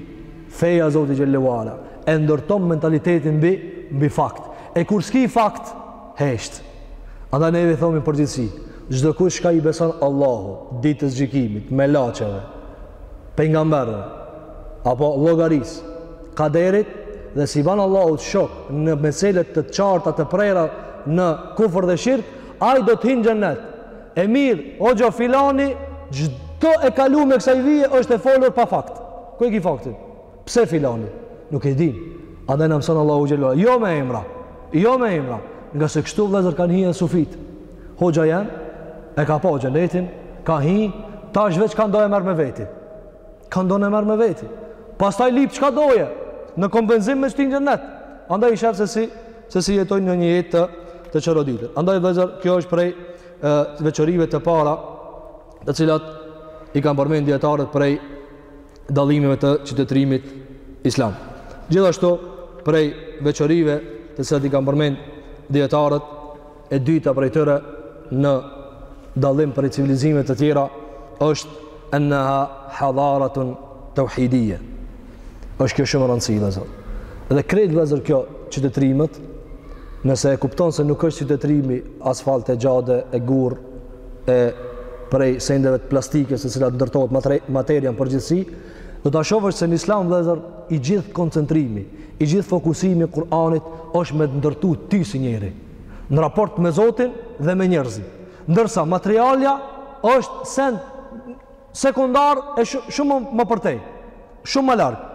feja e Zotit Xhelle ue Ala, e ndërton mentalitetin mbi, mbi fakt. E kur s'ki fakt, hesht. Andaj neve thomi përgjithësi, çdokush ka i beson Allahut, ditës gjykimit, melaqeve, pejgamberëve apo llogarisë, kaderit dhe s'i ban Allahut shok në mesele të qarta të prera në kufër dhe shirk, ai do të hin n'xhennet. E mirë, hoxha filani çdo e kalume kësaj vije është e folur pa fakt. Ku e ki faktin? Pse filani? Nuk e din. Andaj na mëson Allahu xhelle ue ala. Jo me emra. Jo me emra. Ngase kështu vëllezër kanë hi sufitë. Hoxha jem e ka pa xhenetin, ka hi, tash veç kan don e merr me veti. Kan don e merr me veti. Pastaj lip çka doje në kompenzim me shti n'xhenet. Andaj i shef se si se si jetojnë në një jetë të të çoroditur. Andaj vëllezër, kjo është prej e, veçorive të para të cilat i kanë përmendë dijetarët prej dallimeve të qytetërimit islam. Gjithashtu prej veçorive të cilat i kanë përmend dijetarët e dyta prej tyre në dallim prej civilizimeve të tjera është enneha hadaratun teuhidije. Është kjo shumë me rëndësi vëllezër. Dhe krejt vëllezër kjo qytetërimet, nëse e kupton se nuk është qytetërimi asfalt e xhade e gurë e prej sendeve të plastikës e cilat ndërtohet materia në përgjithësi, do ta shofësh se në islam vëllezër i gjithë koncentrimi, i gjithë fokusimi i Kur'anit është me të ndërtu ty si njeri, në raport me Zotin dhe me njerëzit. Ndërsa materialja është send sekundar e shumë më përtej. Shumë më larg.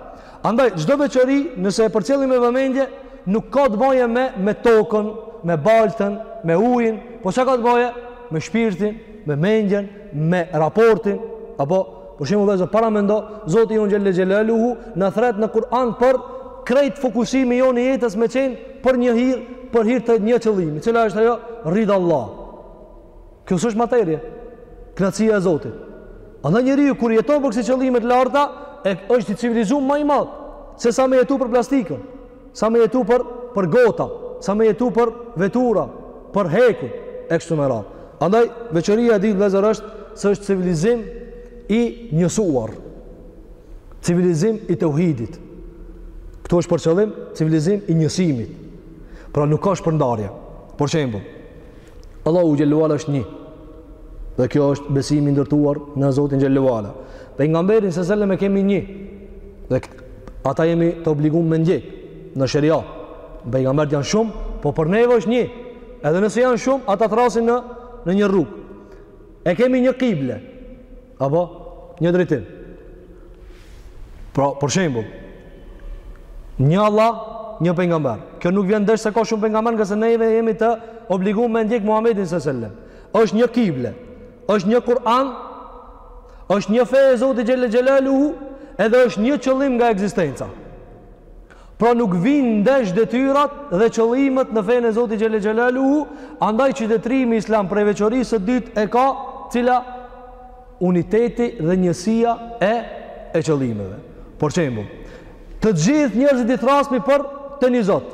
Andaj çdo veçori, nëse e përcjellim me vëmendje, nuk ka të bëjë me me tokën, me baltën, me ujin, po çka ka të bëjë me shpirtin, me mendjen, me raportin, apo për shembull vëllezër paramendo, Zoti jonë Xhelle Xhelaluhu na thret në Kur'an për krejt fokusimi jonë i jetës me qenë për një hir, për hir të një qëllimi. Cila është ajo? Ridha Allah. Kjo s'është materie. Kënaqësia e Zotit. Andaj njeriu kur jeton për kësi qëllime të larta, e është i civilizuar më i madh se sa me jetu për plastikën, sa me jetu për për gota, sa me jetu për vetura, për hekur e kështu me radhë. Andaj veçoria e dytë vëllezër është se është civilizim i njësuar. Civilizim i teuhidit. Ktu është për qëllim civilizim i njësimit. Pra nuk ka shpërndarje. Për shembull, Allahu xhelle ue ala është një. Dhe kjo është besimi i ndërtuar në Zotin xhelle ue ala. Pejgamberin sallallahu alajhi wasallam e kemi një. Dhe ata jemi të obligum me ndjek në sheriat. Pejgamberët janë shumë, po për neve është një. Edhe nëse janë shumë, ata thrrasin në, në një rrugë. E kemi një kible. Apo, një drejtim. Pra, për shembull, një Allah, një pejgamber. Kjo nuk vjen ndesh se ka shumë pejgamber, ngase ne jemi të obligum me ndjek Muhamedin sallallahu alajhi wasallam. Është një kible, është një Kur'an, është një fe e Zotit xhel xhelaluhu, edhe është një qëllim nga ekzistenca. Pra nuk vijnë ndesh detyrat dhe qëllimet në fenë e Zotit xhel xhelaluhu, andaj qytetërimi islam prej veçorisë së dytë e ka cila uniteti dhe njësia e, e qëllimeve. Për shembull, të gjithë njërzit i thrasmi për te një Zot.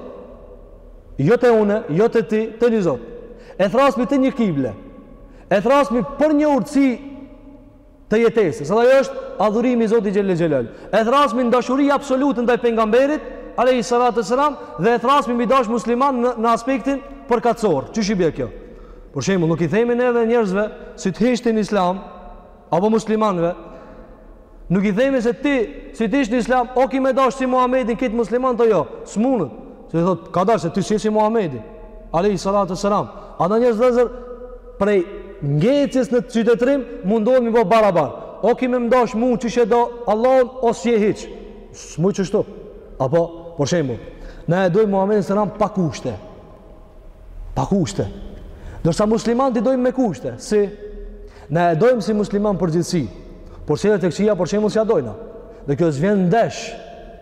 Jo te une, jo te ti, te një Zot. E thrasmi te një kible. E thrasmi për një urtësi të jetesës. Edhe ajo është adhurimi i Zotit xhel xhelal. E thrasmi n'dashuri absolute ndaj pejgamberit alayhi salatu selam dhe e thrasmi m'i dash muslimanët në, në aspektin përkatësor. Qysh i bie kjo? Për shembull, nuk i themi neve njerëzve si të hish ti n'islam apo muslimanëve. Nuk i themi se ti si të hish ti n'islam, o ki me dash si Muhamedin kët musliman të jo. S'munet. Se i thotë, kadal se ti s'je si Muhammedi, Alehi Salatu Selam. Andaj, vllezër, prej ngecjes në qytetrim, mundohet m'i bo barabar. O ki me m'dash mu qysh e do Allahun, ose hiç. S'muj qashtu. Apo, për shembull, ne e dojmë Muhammedin Selam pa kushte. Pa kushte. Dërsa muslimant i dojmë me kushte. Si? Ne e dojmë si musliman përgjithësi. Por veset e këqija, për shembull s'ia dojna. Dhe kjo s'vjen ndesh.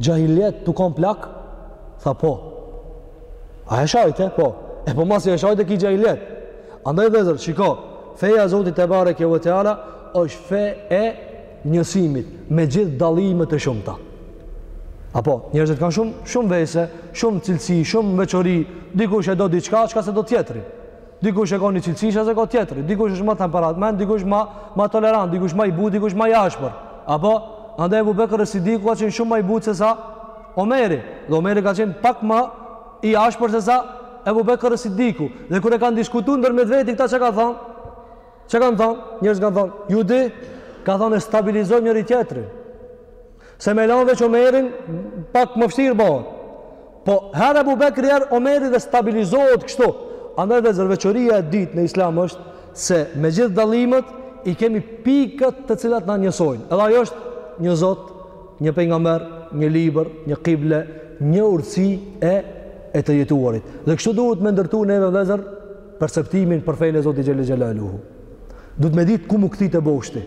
Xhahilijet tu kanë plak? Tha po. A e shajte? Po. E po masi e shajte ki xhahilijet. Andaj vllezër, shiko, feja e Zotit tebareke ue teala, është fe e njësimit, me gjithë dallimet e shumta. Apo, njerëzit kanë shumë, shumë vese, shumë cilësi, shumë veçori, dikush e do diçka, çka s'e do tjetri. Dikush e ka një cilësi çka s'e ka tjetri, dikush është ma temperament, dikush ma, ma tolerant, dikush ma i butë, dikush ma i ashpër. Apo andaj Ebu Bekr Sidiku ka qenë shumë ma i butë se sa Omeri, dhe Omeri ka qenë pak ma i ashpër se sa Ebu Bekr Sidiku. Dhe kur e kanë diskutu ndërmjet veti këta çka thon? Çka kanë thon? Njerëz kanë thon, ju dy ka thonë e stabilizojmë njëri tjetrin. Se me lanë veç Omerin, pak më vështirë bëhet. Po, herë Ebu Bekri, herë Omeri dhe stabilizohet kështu. Andaj vllezër veçoria e dytë në islam është se me gjithë dallimet i kemi pikat të cilat na njësojnë. Edhe ajo është një Zot, një pejgamber, një libër, një kible, një urtësi e, e të jetuarit. Dhe kështu duhet me ndërtu neve vllezër perceptimin për fenë e Zotit xhelle xhelaluhu. Duhet me ditë ku mu kthy te boshti.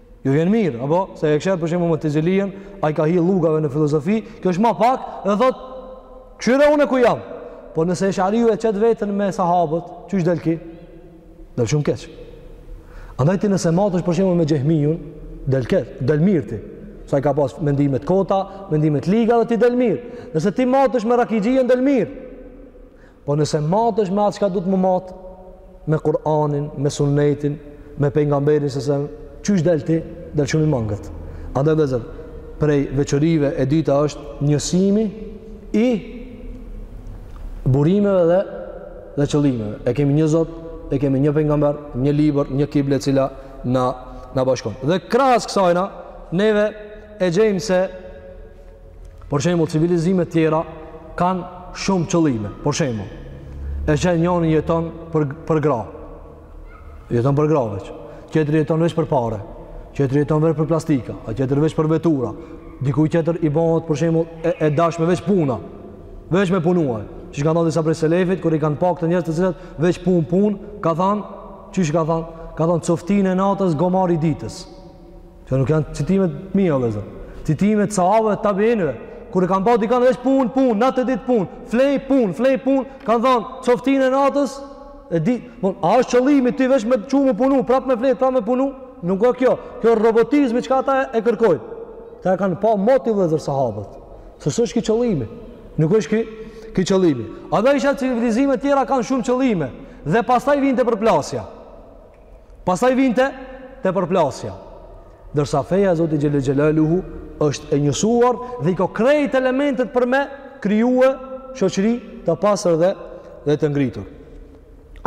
Ju vjen mirë, apo? Se e kqyr për shembull mutezilijen, ai ka hi llugave në filozofi, kjo është ma pak, dhe thot, kqyre unë ku jam. Por nëse eshariu e qet veten me sahabët, qysh del ky? Del shumë keq. Andaj ti nëse matesh për shembull me xhehmiun, del keq, del mirë ti. Se ai ka pas mendime t'kota, mendime t'liga dhe ti del mirë. Nëse ti matesh me rakixhien, del mirë. Po nëse matesh me atë çka duhet mu mat, me Kur'anin, me Sunnetin, me pejgamberin se sen, qysh del ti, del shumë i mangët. Andaj vllezër, prej veçorive e dyta është njësimi i burimeve dhe dhe qëllimeve. E kemi një Zot, e kemi një pejgamber, një libër, një kible e cila na na bashkon. Dhe krahas kësajna, neve e gjejmë se Për shembull, civilizimet tjera kanë shumë qëllime. Për shembull, e gjen njënin jeton për, për gra. Jeton për gra veç. Tjetri jeton veç për pare. Tjetri jeton veç për plastika. A tjetri veç për vetura. Dikujt tjetër i bëhet për shembull e, e dashme veç puna. Veç me punu. Qysh kanë thonë disa prej selefit, kur i kanë pa këta njerëz të cilët, veç punë, punë, ka thonë, qysh ka thonë? Ka thonë, coftinë e natës, gomar i ditës. Këto nuk janë citime t'mija, vllezër. Citime t'sahabëve, të tabiinëve. Kur e kanë pa dikan veç punë, punë, natë ditë punë, flej punë, flej punë, kanë thonë, coftinë e natës, e di, po a është qëllimi yt veç me u çu me punu, prap me flejt, prap me punu, nuk e kjo, kjo robotizmi çka ata e kërkojnë. Ata e kanë pa moti vllezër sahabët se s'është ky qëllimi. Nuk është ky, ky qëllimi. Andaj disa civilizime tjera kanë shumë qëllime. Dhe pastaj vinte përplasja. Pastaj vinte te përplasja. Ndërsa feja e Zotit xhelle xhelaluhu është e njësuar dhe i ka krejt elementet për me krijuar shoqëri të pastër dhe dhe të ngritur.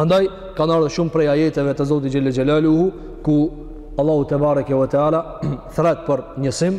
Andaj kanë ardhur shumë prej ajeteve të Zotit xhelle xhelaluhu ku Allahu tebareke ve teala thret për njësim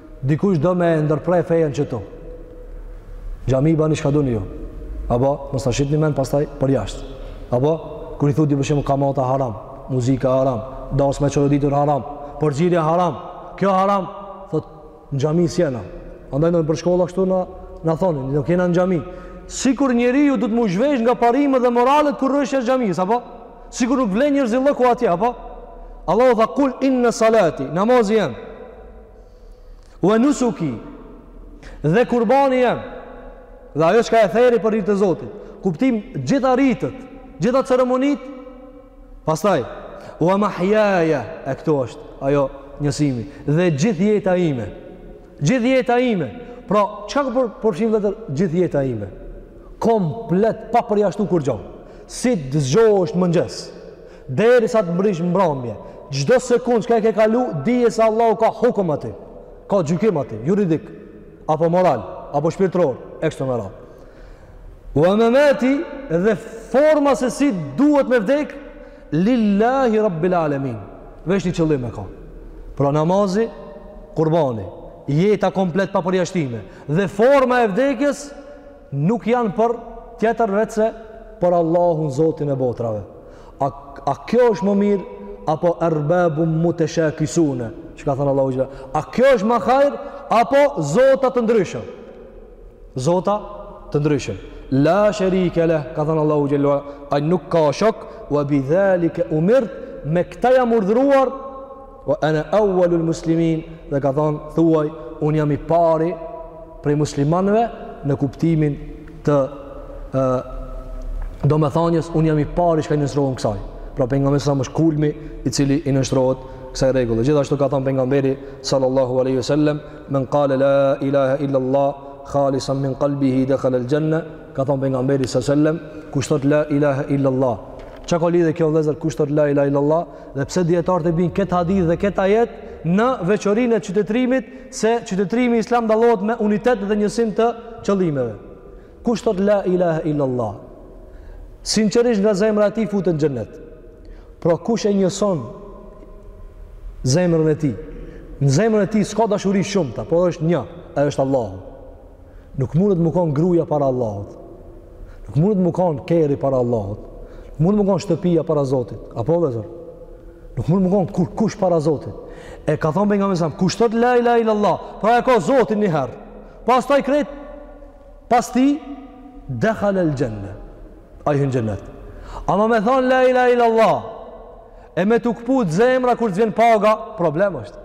Dikush do me ndërpre fejen qëtu. N'xhami bani çka doni ju. Apo, mos shitni men, pastaj përjashtë. Apo, kur i thu ti për shembull kamata haram, muzika haram, das me qërë ditur haram, përzierja haram, kjo haram, thot, në xhami s'jena. Andaj nëpër shkolla kështu na, na thonin, nuk jena në xhami. Sikur njeriu duhet mu zhvesh nga parimet dhe moralet kur s'është n'xhami, apo? Sikur nuk vlen njerëzillëku atje, apo? Allahu tha, kul inne salati, namazi jem. Wa nusuki dhe kurbani jem. Dhe ajo çka e theri për ritet e Zotit. Kuptim gjitha ritet, gjitha ceremonit. Pastaj wa mahyaja e këtu është ajo njësimi dhe gjithë jeta ime. Gjithë jeta ime. Pra, çka përfshin vëllezër gjithë jeta ime? Komplet pa përjashtu kurgjo. Si të zgjohesh n'mëngjes? Derisa të mbrrish n'mbrëmje. Çdo sekundë që e ke kalu, dije se Allahu ka hukum aty. Ka gjykim aty, juridik, apo moral, apo shpirtëror, e kështu me radhë. Wa mamati dhe forma se si duhet me vdek lillahi rabbil alamin. Veç një qëllim e ka. Pra namazi, kurbani, jeta komplet pa përjashtime dhe forma e vdekjes Nuk janë për tjetër veçse për Allahun Zotin e botëve. A, a kjo është më mirë apo erbabun mutashakisuna? Që ka thon Allahu xhela? A kjo është më hajr apo zota të ndryshëm? Zota të ndryshëm. La sharika lah, ka thënë Allahu xhela, ai nuk ka shok, wa bidhalika umirt, me këtë jam urdhëruar Wa ana awwalul muslimin, dhe ka thënë, thuaj, unë jam i pari prej muslimanëve në kuptimin të domethënies, unë jam i pari që i nënshtrohem kësaj. Pra pejgamberi asht kulmi i cili i nënshtrohet kësaj rregulle. Gjithashtu ka thënë pejgamberi sallallahu alaihi wasallam, "Men qala la ilaha illa Allah khalisan min qalbihi dakhala al-janna", ka thënë pejgamberi sallallahu alaihi wasallam, "Kush thot la ilaha illa Allah". Çka ka lidhje kjo vëllezër kush thot la ilaha illa Allah Dhe pse dietarët e bin këtë hadith dhe këtë ajet në veçorinë e qytetërimit se qytetërimi islam dallohet me unitet dhe njësim të qëllimeve. Kush thot la ilaha illallah? Sinqerisht nga zemra e tij futet në xhennet. Pra kush e njëson zemrën e tij? Në zemrën e tij s'ka dashuri shumëta, por është një, ai është Allahu. Nuk mundet me konë gruja para Allahut. Nuk mundet me konë kerri para Allahut. Nuk mundet me konë shtëpia para Zotit. Apo vëllezër? Nuk mundet me konë kurkush para Zotit. E ka thonë pejgamberi a.s., kush thot la ilaha illa Allah, pra e ka Zotin njëherë. Pastaj krejt pas tij, dekhale el xhenne. Ai hyn n'xhennet. Ama me thonë la ilaha illa Allah, e me të këput zemra kur të vjen paga, problem është.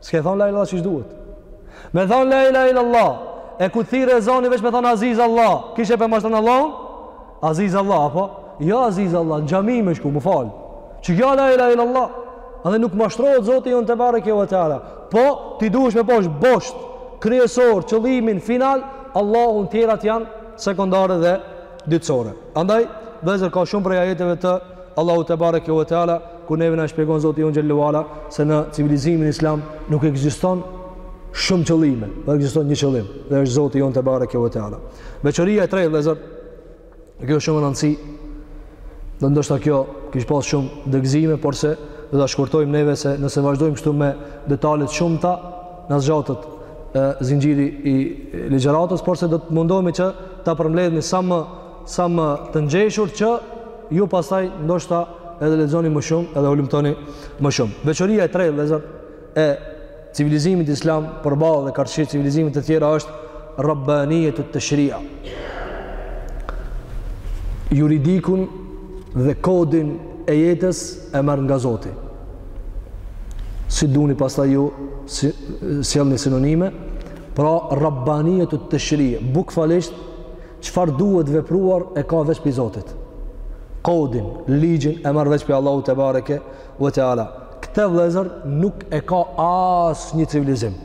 S'ke thonë la ilaha illallah qysh duhet. Me thonë la ilaha illallah. E kur thirret ezani veç me thonë aziz Allah. Kishe pe mashtron Allahun? Aziz Allah, apo? Jo aziz Allah, në xhami me shku, m'u falë. Qekjo la ilaha illallah. Edhe nuk mashtrohet zoti jonë tebareke we teala. Po, ti duhesh me pasë bosht kryesor, qëllimin final, Allahun tjerat janë sekondare dhe ditësore. Andaj, vëllezër ka shumë prej ajeteve të Allahut tebareke ve teala, ku neve na e shpjegon Zoti ynë xhel-le ve ala, se në civilizimin islam nuk egziston shumë qëllime, po egziston një qëllim, dhe është Zoti ynë tebareke ve teala. Veçoria e tretë, vëllezër, kjo shumë me rëndësi, dhe ndoshta kjo kish pas shumë degëzime, porse do ta shkurtojmë neve se nëse vazhdojmë kështu me detale të shumta, na zgjatet zinxhiri i ligjëratës, por se do të mundohemi që ta përmbledhim sa më sa më të ngjeshur që ju pastaj ndoshta edhe lexoni më shumë, edhe hulumtoni më shumë. Veçoria e tretë vëllezër e civilizimit islam përballë dhe karshi civilizimeve të tjera është rabbanijetu teshri. Juridikun dhe kodin e jetës e merr nga Zoti. Si duni pastaj ju si, sjellni sinonime, pra Rabbanijetu teshri, bukfalisht, çfarë duhet vepruar e ka veç prej Zotit. Kodin, ligjin e merr veç prej Allahut tebareke ve teala. Këte vëllezër nuk e ka asnjë civilizim.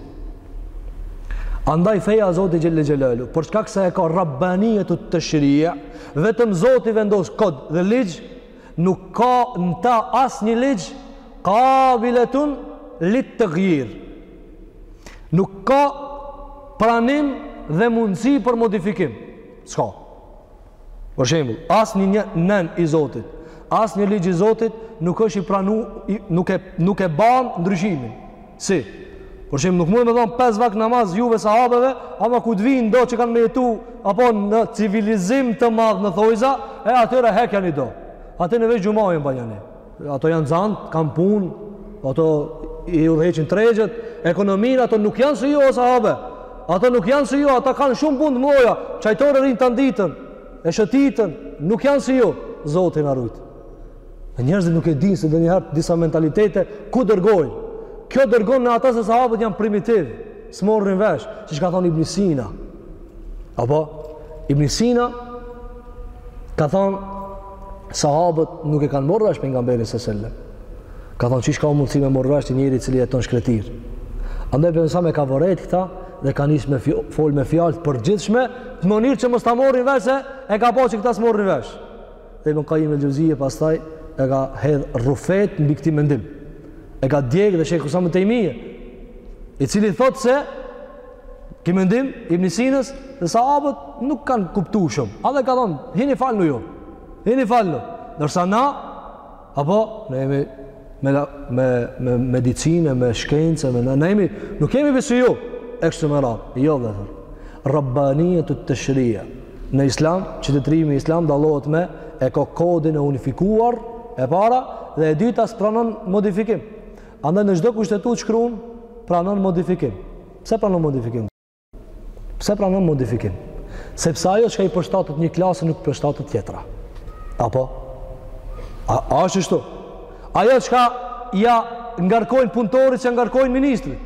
Andaj feja Zoti Xhel-le Xhelaluhu, për shkak se e ka Rabbanijetu teshri, vetëm Zoti vendos kod dhe ligj, Nuk ka në ta asnjë ligj qabiletun lit-taghyir. Nuk ka pranim dhe mundësi për modifikim. S'ka. Për shembull, as një nen i Zotit, asnjë ligj i Zotit nuk është i pranu, nuk e nuk e ban ndryshimin. Si? Për shembull nuk mund me thanë pesë vakt namaz juve sahabeve, ama kur t'vinë do që kanë me jetu, apo në civilizim të madh në thojza, e atyre hekjani do. Atyne veç xhumajën banjani. Ato janë t'zant, kanë punë, ato i udhëheqin tregjet, ekonominë, ato nuk janë si ju o sahabe. Ato nuk janë si ju, ata kanë shumë punë, ditëm loja, çajtore rrinë tan ditën, e shëtitin, nuk janë si ju, Zoti na rujt. Dhe njerëzit nuk e dinë se ndonjëherë disa mentalitete ku dërgojnë. Kjo dërgon në ata se sahabët janë primitivë, s'morrin vesh, siç ka thonë Ibn Sina. Apo, Ibn Sina ka thonë sahabët nuk e kanë morr vesh Pejgamberin salallahu alejhi ve selem. Ka thonë qysh ka mundësi me morr vesh një njeri i cili jeton n'shkretirë. Andaj Pejgamberi ka vërejt këta dhe ka nis me fol me fjalë të përgjithshme, në mënyrë që mos ta morrin vesh se e ka pa që këta s'morrin vesh. Dhe Ibn Qayyim el-Jawziyye pastaj e ka hedh rrufet mbi këtë mendim. E ka djeg dhe Shejhul Islam Ibn Tejmije, i cili thotë se ky mendim i Ibn Sinës se sahabët nuk kanë kuptu shumë. A dhe ka thonë, hini falnu ju. Hini falnu. Ndërsa na Apo, ne jemi me, me, me medicinë, me shkencë, me, ne jemi, nuk jemi be si ju, e kështu me radhë, jo vëllezër. Rabbanijetu teshrija. Në islam, qytetërimi islam, dallohet me e ka kodin e unifikuar, e para, dhe e dyta s'pranon modifikim. Andaj në çdo kushtetutë shkruan, pranon modifikim. Pse pranon modifikim? Pse pranon modifikim? Sepse ajo çka i përshtatet një klase nuk përshtatet tjetra. Apo? A, a është ashtu? Ajo çka ja ngarkojnë punëtorit s'ja ngarkojnë ministrit.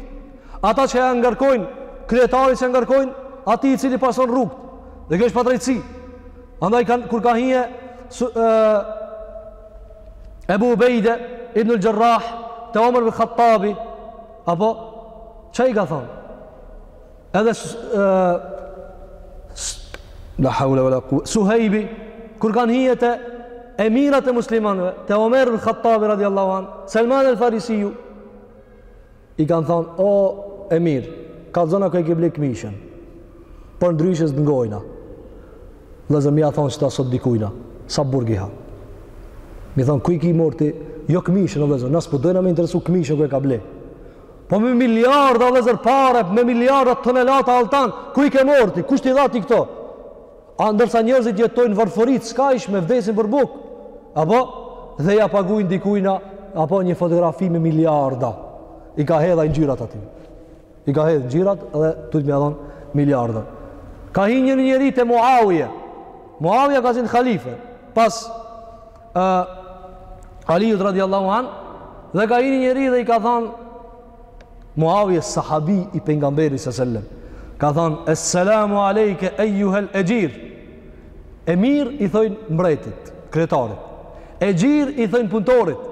Ata çka ja ngarkojnë kryetarit s'ja ngarkojnë atij i cili pastron rrugët. Dhe kjo është padrejtësi. Andaj kan, kur ka hije su, e, Ebu Ubejde, Ibnul Xherrah, te Omer bin Khattabi, Apo, ça i ka thonë? Edhe La hawla wala ku Suhejbi kur kanë hije te emirat e muslimanëve, te Omer ibn Khattab radiallahu an, Salman al Farisiju i kanë thonë, o Emir, kallzona ku e ke ble kmishën. Përndryshe s't'ngojna. Vëllezër me ia thon kta sot dikujna. Sa burg i ha. Me i thon ku i ki marr ti? Jo këmishën o vëllezër, na s'po dojna me interesu këmishën ku e ka ble. Po me miliarda o vëllezër pare, me miliarda tonelata altan, ku i ke marr ti? Kush t'i dha ti këto? A ndërsa njerëzit jetojnë varfëri t'skajshme, vdesin për bukë. Apo dhe ja paguajnë dikujna apo një fotografi me miliarda. I ka hedhë ngjyrat aty. I ka hedhë ngjyrat dhe ti me ja dhonë miliarda. Ka hi një njeri te Muawije. Muawije ka qenë khalife. Pas uh, Alijut radiallahu an, dhe ka hi një njeri dhe i ka thonë Muawije sahabi i pejgamberit së sellem. Ka thonë, Esselamu alejke ejjuhel exhir. Emir i thojnë mbretit, kryetarit. Exhir i thojnë punëtorit.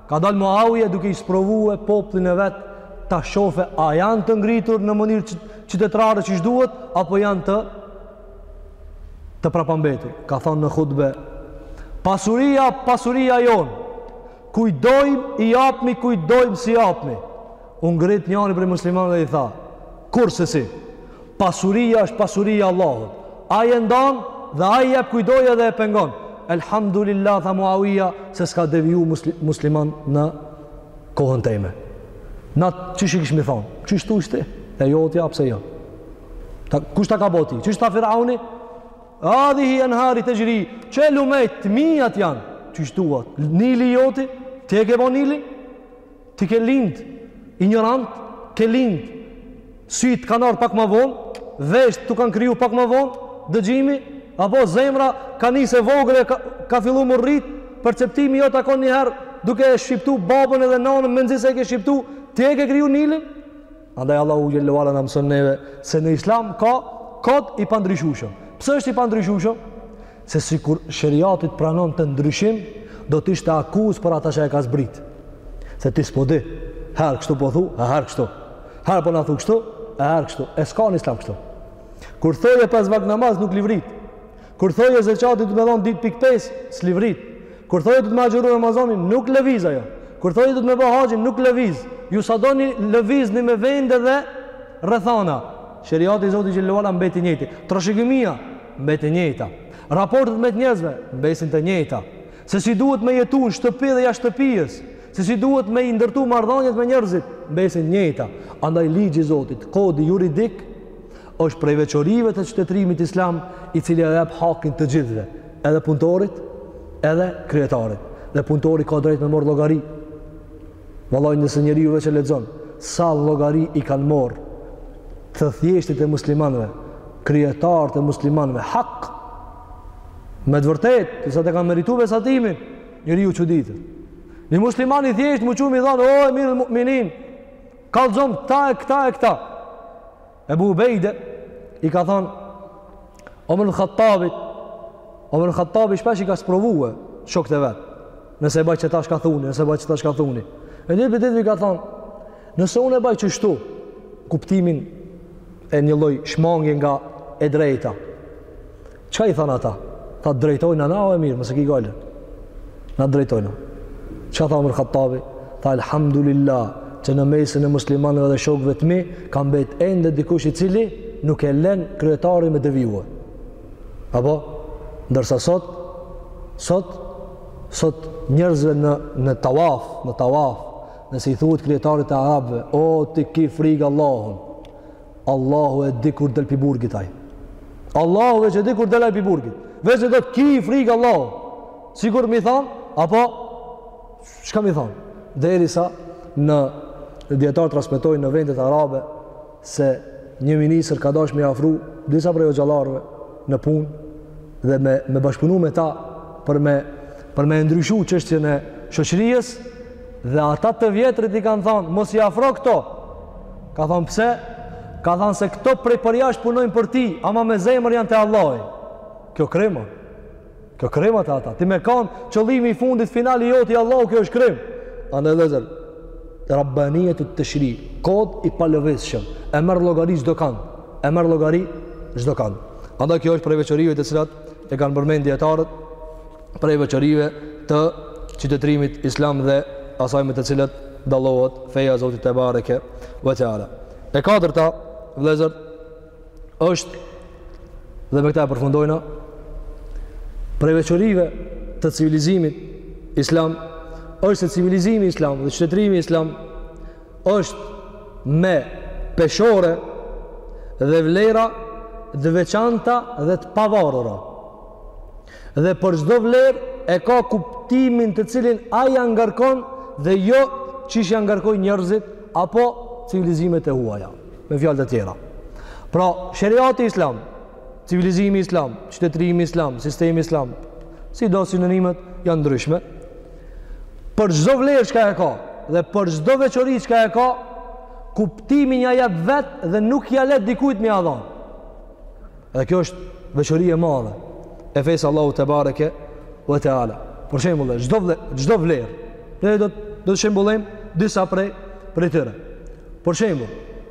Ka dalë Muawije duke i sprovue popullin e vet ta shofe a janë të ngritur në mënyrë qy- qytetrare qysh duhet apo janë të të prapambetur. Ka thonë në hutbe Pasuria, pasuria jonë. Kujt dojmë i japmi, kujt dojmë s'i japmi. U ngrit njëri prej muslimanëve dhe i tha, Kurrsesi, pasuria është pasuria e Allahut. Ai e ndan dhe ai jep kujt dojë dhe e pengon. Elhamdulillah tha Muawija se s'ka deviju musliman në kohën teme. Na qysh i kishmi thon, qishtu është, e jotja, pse jo? Ta kush ta ka bo ty? Qysh tha Firauni? Hadhihi enharu texhri, që lumejt të mijat janë, qysh tuat, Nili i joti, ti e ke bo Nilin? Ti ke lind injorant, ke lind sytë kanë ardhur pak më vonë, veshtë t'u kanë kriju pak më vonë, dëgjimi apo zemra ka nisë e vogël e ka, ka filluar m'u rrit, perceptimi jo takon një herë duke e shqiptu babën edhe nanën mezi se e ke shqiptu, ti e ke kriju nilin? Andaj Allahu xhelle ve ala na mëson neve se në Islam ka kod i pandryshueshëm. Pse është i pandryshueshëm? se sikur sheriati të pranonte ndryshim, do të ishte akuzë për ata që e ka zbrit. Se ti s'po di, herë kështu po thu, e herë kështu. Herë po na thu kështu, e herë kështu. E s'ka në islam kështu. Kur tho je pesë vak namaz nuk livrit. Kur tho je zeqati duhet me dhonë dy pikë pesë, s'livrit. Kur tho je duhet me agjëru Ramazanin, nuk leviz ajo. Kur tho je duhet me bo haxhin, nuk leviz. Ju sa doni levizni me vende dhe rrethana. Sheriati i Zotit xhelle ve ala mbet i njëjti. Trashëgimia, mbet e njëjta. Raportet mes njerëzve mbesin të njëjta. Se si duhet me jetu në shtëpi dhe jashtë shtëpisë, se si duhet me i ndërtu marrëdhaniet me njerëzit, mbesin të njëjta. Andaj ligji i Zotit, kodi juridik, është prej veçorive të qytetërimit islam, i cili ia jep hakin të gjithëve, edhe punëtorit, edhe kryetarit. Dhe punëtori ka drejtë me marrë llogari, Vallahi nëse njeriu veç e lexon sa llogari i kanë marr të thjeshtit e muslimanëve, kryetarët e muslimanëve, hak me të vërtetë, e s'e kanë merituar besatimin, njeriu çuditë. Një musliman i thjesht m'u çu me i thanë, o emirul muminin, kallxom këta e këta e këta. Ebu Ubejde i ka thonë Omer ibn Khattabit, Omer ibn Khattabi shpesh i ka sprovue shokët e vet, nëse e baj qeta çka thuni, nëse e baj qeta çka thuni. E ni ditë i ka thonë, nëse unë e baj qeshtu, kuptimin e një lloj shmangie nga e drejta, Çka i thanë ata? Tha drejtojna na o emir, mos ki gajle. Na drejtojna. Çka tha Omer Khattabi? Tha elhamdulillah që në mesin e muslimanëve dhe shokëve të mi ka mbet ende dikush i cili nuk e len kryetarin me devijue. Apo? Ndërsa sot, sot, sot njerëzve në, në tawaf, në tawaf, nëse i thuhet kryetarëve arabëve, o ti ki frigë Allahun, Allahu e di kur del pi burgit ai. Allahu veç e di kur del ai pi burgit. Veç e do të ki frikë Allahun. Sikur me i thon, apo çka me i thon? Derisa ne dijetarë transmetojnë në vendet arabe se një ministër ka dashur me i afru disa prej hoxhallarëve në punë dhe me me bashkëpunu me ta për me për me e ndryshu çështjen e shoqërisë dhe ata të vjetrit i kanë thonë mos i afro këto ka thonë pse ka thonë se këto prej për jashtë punojnë për ti ama me zemër janë te Allahi kjo krema kjo krema te ata ti me kanë qëllimi i fundit finali joti Allahu kjo është krem andaj vllezër rabbanijetu teshri kod i palëvizshëm e merr llogari çdo kand e merr llogari çdo kand andaj kjo është prej veçorive të cilat e kanë përmend dijetarët prej veçorive të qytetërimit islam dhe asaj me të cilat dallohet feja e Zotit tebareke ve teala. E katërta, vëllezër, është dhe me këtë e përfundojna prej veçorive të civilizimit islam është se civilizimi islam dhe qytetërimi islam është me peshore dhe vlera të veçanta dhe të pavarura. Dhe për çdo vlerë e ka kuptimin të cilin ai ja ngarkon dhe jo qysh ja ngarkojnë njerëzit apo civilizimet e huaja, me fjalë të tjera. Pra, sheriati islam, civilizimi islam, qytetërimi islam, sistemi islam, sido sinonimet janë ndryshme, Për çdo vlerë çka e ka dhe për çdo veçori çka e ka, kuptimin ja jep vet dhe nuk ja le dikujt me ia dhon. Dhe kjo është veçori e madhe e fesë Allahu tebareke ve teala. Për shembull, çdo çdo vlerë, ne do do të shembullojmë disa prej prej tyre. Për shembull,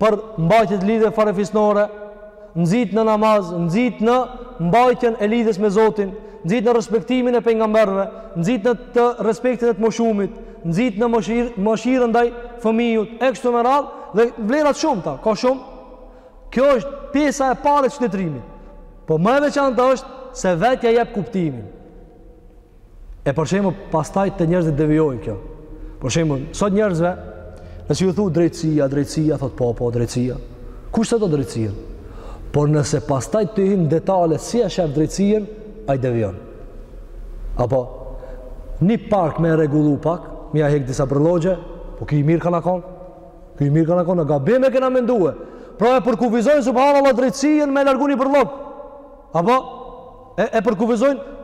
për mbajtje të lidhjeve farefisnore, nxit në namaz, nxit në mbajtjen e lidhjes me Zotin, nxit në respektimin e pejgamberëve, nxit në të respektin e të moshumit, nxit në mëshirë ndaj fëmijut, e kështu me radhë dhe vlerat shumta, ka shumë. Kjo është pjesa e parë e qytetërimit. Po më e veçantë është se vet ja jep kuptimin. E për shembull, pastaj te njerëzit devijon kjo. Për shembull, sot njerëzve nëse ju thu drejtësia, drejtësia thot po, po drejtësia. Kush s'e do drejtësinë? Por nëse pastaj të hyn n'detale si e shef drejtësinë, ai devijon. Apo një park me e rregullu pak, me ja hek disa bërllogje, po ky i mirë kanka kon. Ky i mirë kanka kon, gabim e kena mendue. Pra e përkufizojnë subhanallah drejtësinë me largu ni bërllog. Apo e e përkufizojnë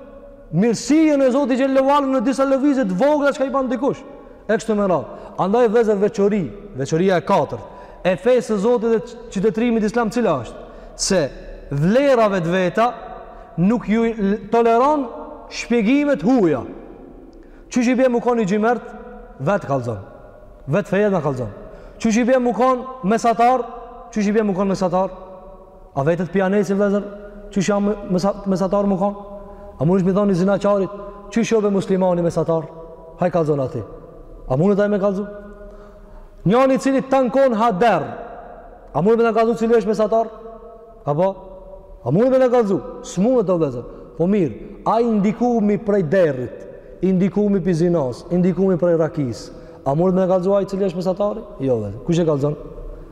mirësinë e Zotit xhele ve ala në disa lëvizje të vogla çka i ban dikush. E kështu me radhë. Andaj vllezër veçori, veçoria e katërt e fesë së Zotit dhe qytetërimit islam cila është se vlerave të veta nuk ju toleron shpjegime t'huja. Qysh i bje me kon xhymert, vetë kallzon. Vetë feja na kallzon. Qysh i bje me kon mesatar, qysh i bje me kon mesatar, A vetet pijanecin vëllezër? Qysh jam mesatar me kanë? A munesh me i thanë ni zinaqarit? Qysh jo ve muslimani mesatar? Hajt kallzona ti. A munet ai me kallzu? Njani cili të të ngon hadër. A munet me na kallzu cili është mesatar? Apo? A munet me na kallzu? S'munet vëllezër. Po mirë, ai i ndikumi prej derrit, i ndikumi pi zinasë, i ndikumi prej rakisë. A munet me ta kallzu ai cili është mesatari? Jo, vëllezër. Kush e kallzon?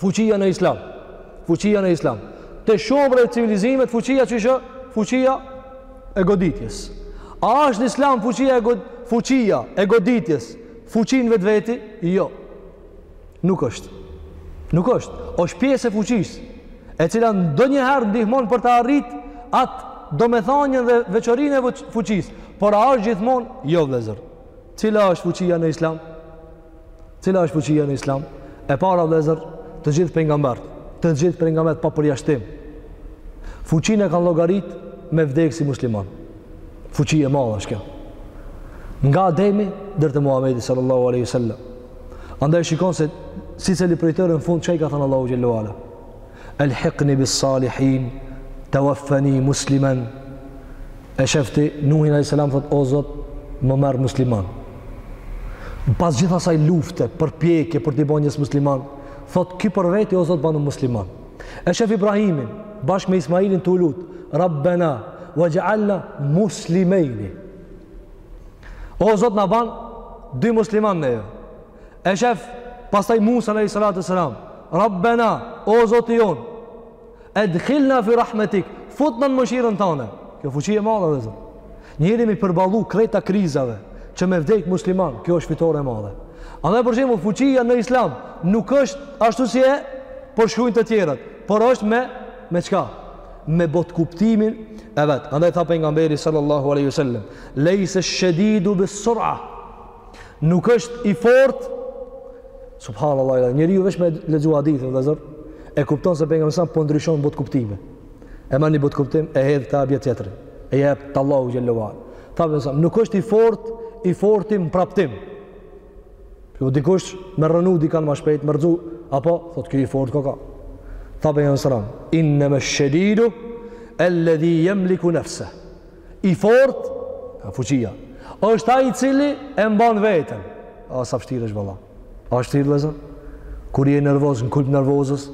fuqia në islam. Fuqia në islam. Te shumë civilizimet fuqia qysh? Fuqia e goditjes. A është në islam fuqia e god fuqia e goditjes? Fuqi n'vetveti? Jo. Nuk është. Nuk është. Është pjesë e fuqisë, e cila ndonjëherë ndihmon për ta arrit atë domethanien dhe veçorinë e fuqisë. Por a është gjithmonë? Jo, vëllezër. Cila është fuqia në islam? Cila është fuqia në islam? E para vëllezër, të gjithë pejgamberët, të gjithë pejgamberët pa përjashtim. Fuqinë e kanë llogarit me vdekë si musliman. Fuqi e madhe është kjo. Nga Ademi deri te Muhamedi sallallahu alaihi wasallam. Andaj shikon se secili prej tyre në fund çka i ka thanë Allahu xhel-le ue ala. Elhikni bis salihin Tawaffani muslimen. E shef ti Nuhin alayhis salam thotë o Zot më merr musliman. Pas gjithë asaj lufte, përpjekje për t'i bo njerëz musliman, thotë ky për veti o Zot ban mu musliman. E shef Ibrahimin bashkë me Ismailin tu u lut, Rabbena waj'alna muslimejni. O Zot na ban dy musliman ne. E shef, pastaj Musa alejhi salatu ve selam, Rabbena, o Zoti jonë, edhilna fi rahmetik, futna në mëshirën tane. Kjo fuqi e madhe vëllezër. Njeri me i përballu krejta krizave, që me vdek musliman, kjo është fitore e madhe. Andaj për shembull, fuqia në islam, nuk është ashtu si e përshkrujnë të tjerët, por është me, me çka? Me botëkuptimin e vet. Andaj tha pejgamberi sallallahu aleyhi wasallam, lejse shedidu bis-sura, Nuk është i fortë. Subhanallahu. Njeriu veç me lexu hadithin vëllezër e kupton se pejgamberi sa po ndryshon botëkuptime. E marr një botëkuptim e hedh ta bjen tjetrin. E jepte Allahu xhel-le ue ala. Tha vetëm nuk është i fortë, i fortë i mpraptim. Po dikush me rrënu dikan ma shpejt, me rrëzu, apo thotë ky i fortë koka. Tha pejgamberi sa innama shadidu alladhi yamliku nafsahu I fort, i fuqishëm, është ai i cili e mban veten. A sa vështirë është valla. A është vështirë vllezër? Kur je nervoz, në kulm nervozës,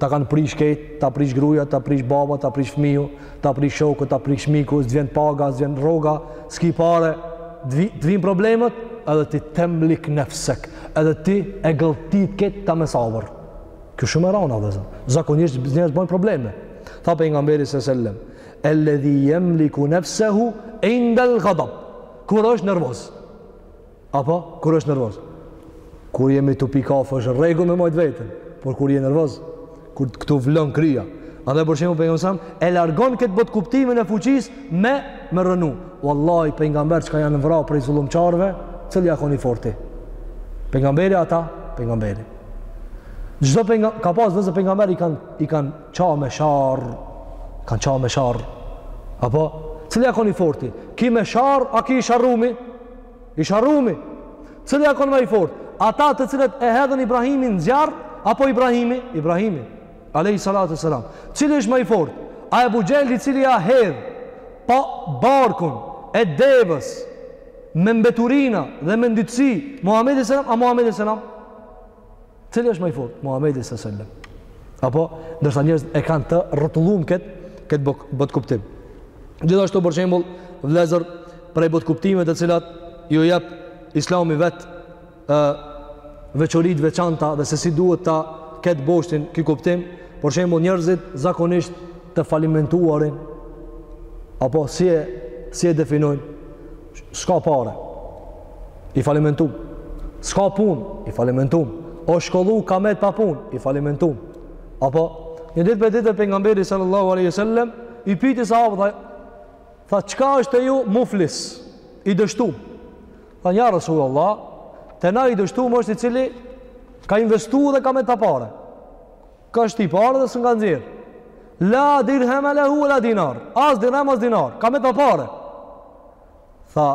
ta kanë prish krejt, ta prish gruaja, ta prish baba, ta prish fëmiu, ta prish shoku, ta prish miku, të vjen paga, të vjen rroga, s'ki pare, të vijnë problemet, edhe ti temlik nefsek, edhe ti e gëlltit krejt me sabër. Kjo shumë e ranë, vllezër. Zakonisht, njerëz bëjnë probleme. Tha pejgamberi alejhi selam, Alladhi yamliku nafsahu inda al-ghadab. Kur është nervoz. Apo kur është nervoz. Kur jemi tu pi kafe është rregull me majt veten, por kur je nervoz, kur këtu vlon kryja. Andaj për shembull pejgamberi sam e largon këtë botëkuptimin e fuqisë me me rrënu. Wallahi pejgamber çka janë vrarë prej zullumçarëve, cili u kon i forti. Pejgamberi ata, pejgamberi. Çdo pejgamber ka pas nëse pejgamberin i kanë i kanë Ça me sharrë, kanë ça me sharrë, apo, cili u kon i forti, ky me sharrë, a ky i sharrumi, i sharrumi, cili u kon ma i forti, ata të cilët e hedhën Ibrahimin në zjarr, apo Ibrahimi, Ibrahimi, alejhi salatu selam, cili është ma i forti, a Ebu Xhehli i cili ia hedh, pa barkun e devesë, me mbeturina dhe me ndytësi, Muhammedit alejhi selam, a Muhammedi alejhi selam, Cili është më i fortë? Muhamedi sallallahu alaihi wasallam. Apo ndërsa njerëzit e kanë të rrotulluar kët kët botëkuptim. Gjithashtu për shembull, vëllezër prej botëkuptimeve të cilat ju jep Islami vetë veçori të veçanta dhe se si duhet ta ketë boshtin ky kuptim. Për shembull, njerëzit zakonisht të falimentuarin apo si e si e definojnë s'ka pare. I falimentum. Ska pun, i falimentum. U shkollu ka met pa pun, i falimentum. Apo, një ditë prej ditëve pejgamberi sallallahu aleyhi sallem, i pyti sahabët, tha, tha, çka është te ju muflis, i dështum. Tha, ja Resulallah, te na i dështum është i cili ka investu dhe ka met pa pare. Ka shti pare dhe s'ka nxjerrë. La dirheme lehu ve la dinar. As dirhem, as dinar. Ka met pa pare. Tha,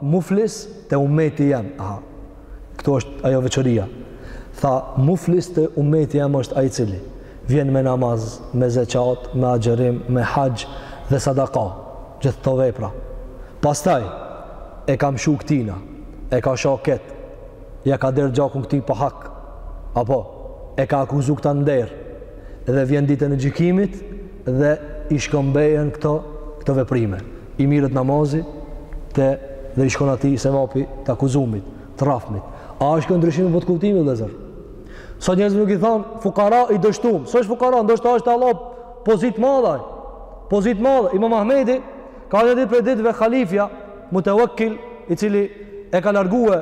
Muflis te ummeti jem, aha, këtu është ajo veçoria. Tha, Muflis te ummeti jem është ai i cili vjen me namaz, me zekat, me agjërim, me haxh dhe sadaka, gjithë këto vepra. Pastaj, e ka mshu këtina, e ka sha këtë, ia ka derdh gjakun këtij pa hak, apo, e ka akuzu këtë n'nder. dhe vjen ditën e gjykimit dhe i shkëmbehen këto këto veprime i mirët namazi i tij dhe i shkon atij sevapi të akuzumit të rrafmit a është kjo ndryshimi botëkuptimi vllezër sa so, njerëzve nuk i than fukara i dështum s'është fukara ndoshta ka te Allahu pozitë t'madhe pozitë t'madhe imam Ahmedi ka një ditë prej ditëve halifja Mutevekkil i cili e ka largue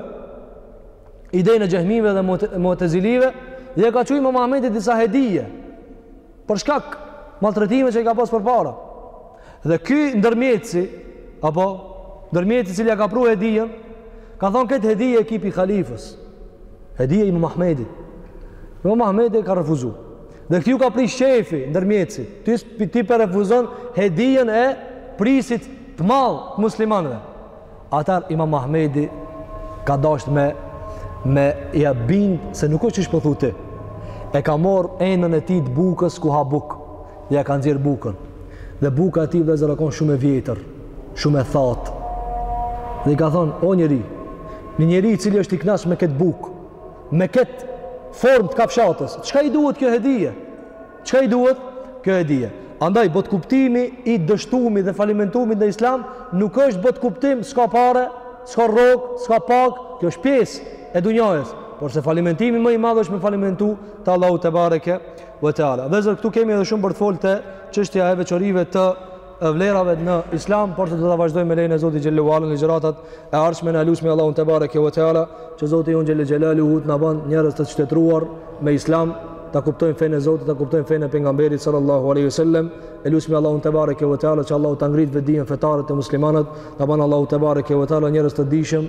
idenë e xhehmive dhe mu'tezilive dhe ja ka çu Imam Ahmedit disa hedije për shkak maltretimeve që i ka pas përpara. Dhe ky ndërmjetësi apo ndërmjetësi i cili ja ka pru hedijën, ka thonë këtë hedije e ki pi halifës. Hedije Imam Ahmedit. Imam Ahmedi ka refuzu. Dhe këtij ju ka prish qefi, ndërmjetësit. Ti, ti po e refuzon hedijën e prijësit të madh të muslimanëve. Atëherë Imam Ahmedi ka dashtë me me ja bind se nuk është qysh po thu ti. E ka marrë enën e tij të bukës ku ha bukë dhe ja ka nxjerr bukën. Dhe buka e tij vllezër u kon shumë e vjetër, shumë e thatë. Dhe i ka thonë, o njeri, një njeri i cili është i knaq me këtë bukë, me këtë formë të kafshatës, çka i duhet kjo hedije? Çka i duhet kjo hedije? Andaj, botëkuptimi i dështumit dhe falimentumit në islam nuk është botëkuptim s'ka pare, s'ka rrogë, s'ka pagë, kjo është pjesë e dunjajës. Porse falimentimi më i madh është me falimentu te Allahu tebareke ve teala. Vllezër, këtu kemi edhe shumë për të folë te çështja e veçorive të vlerave në islam, porse do ta vazhdojmë me lejen e Zotit xhelle ve ala në ligjëratat e ardhshme na e lusmi Allahun tebareke ve teala, që Zoti jonë xhelle xhelaluhu t'na ban njerëz të qytetëruar me islam, ta kuptojmë fenë e Zotit, ta kuptojmë fenë e pejgamberit sallallahu alaihi wasallam. E lusmi Allahun tebareke ve teala që Allahu ta ngrit vetëdijen fetare te muslimanët, t'na ban Allahu tebareke ve teala njerëz të dijshëm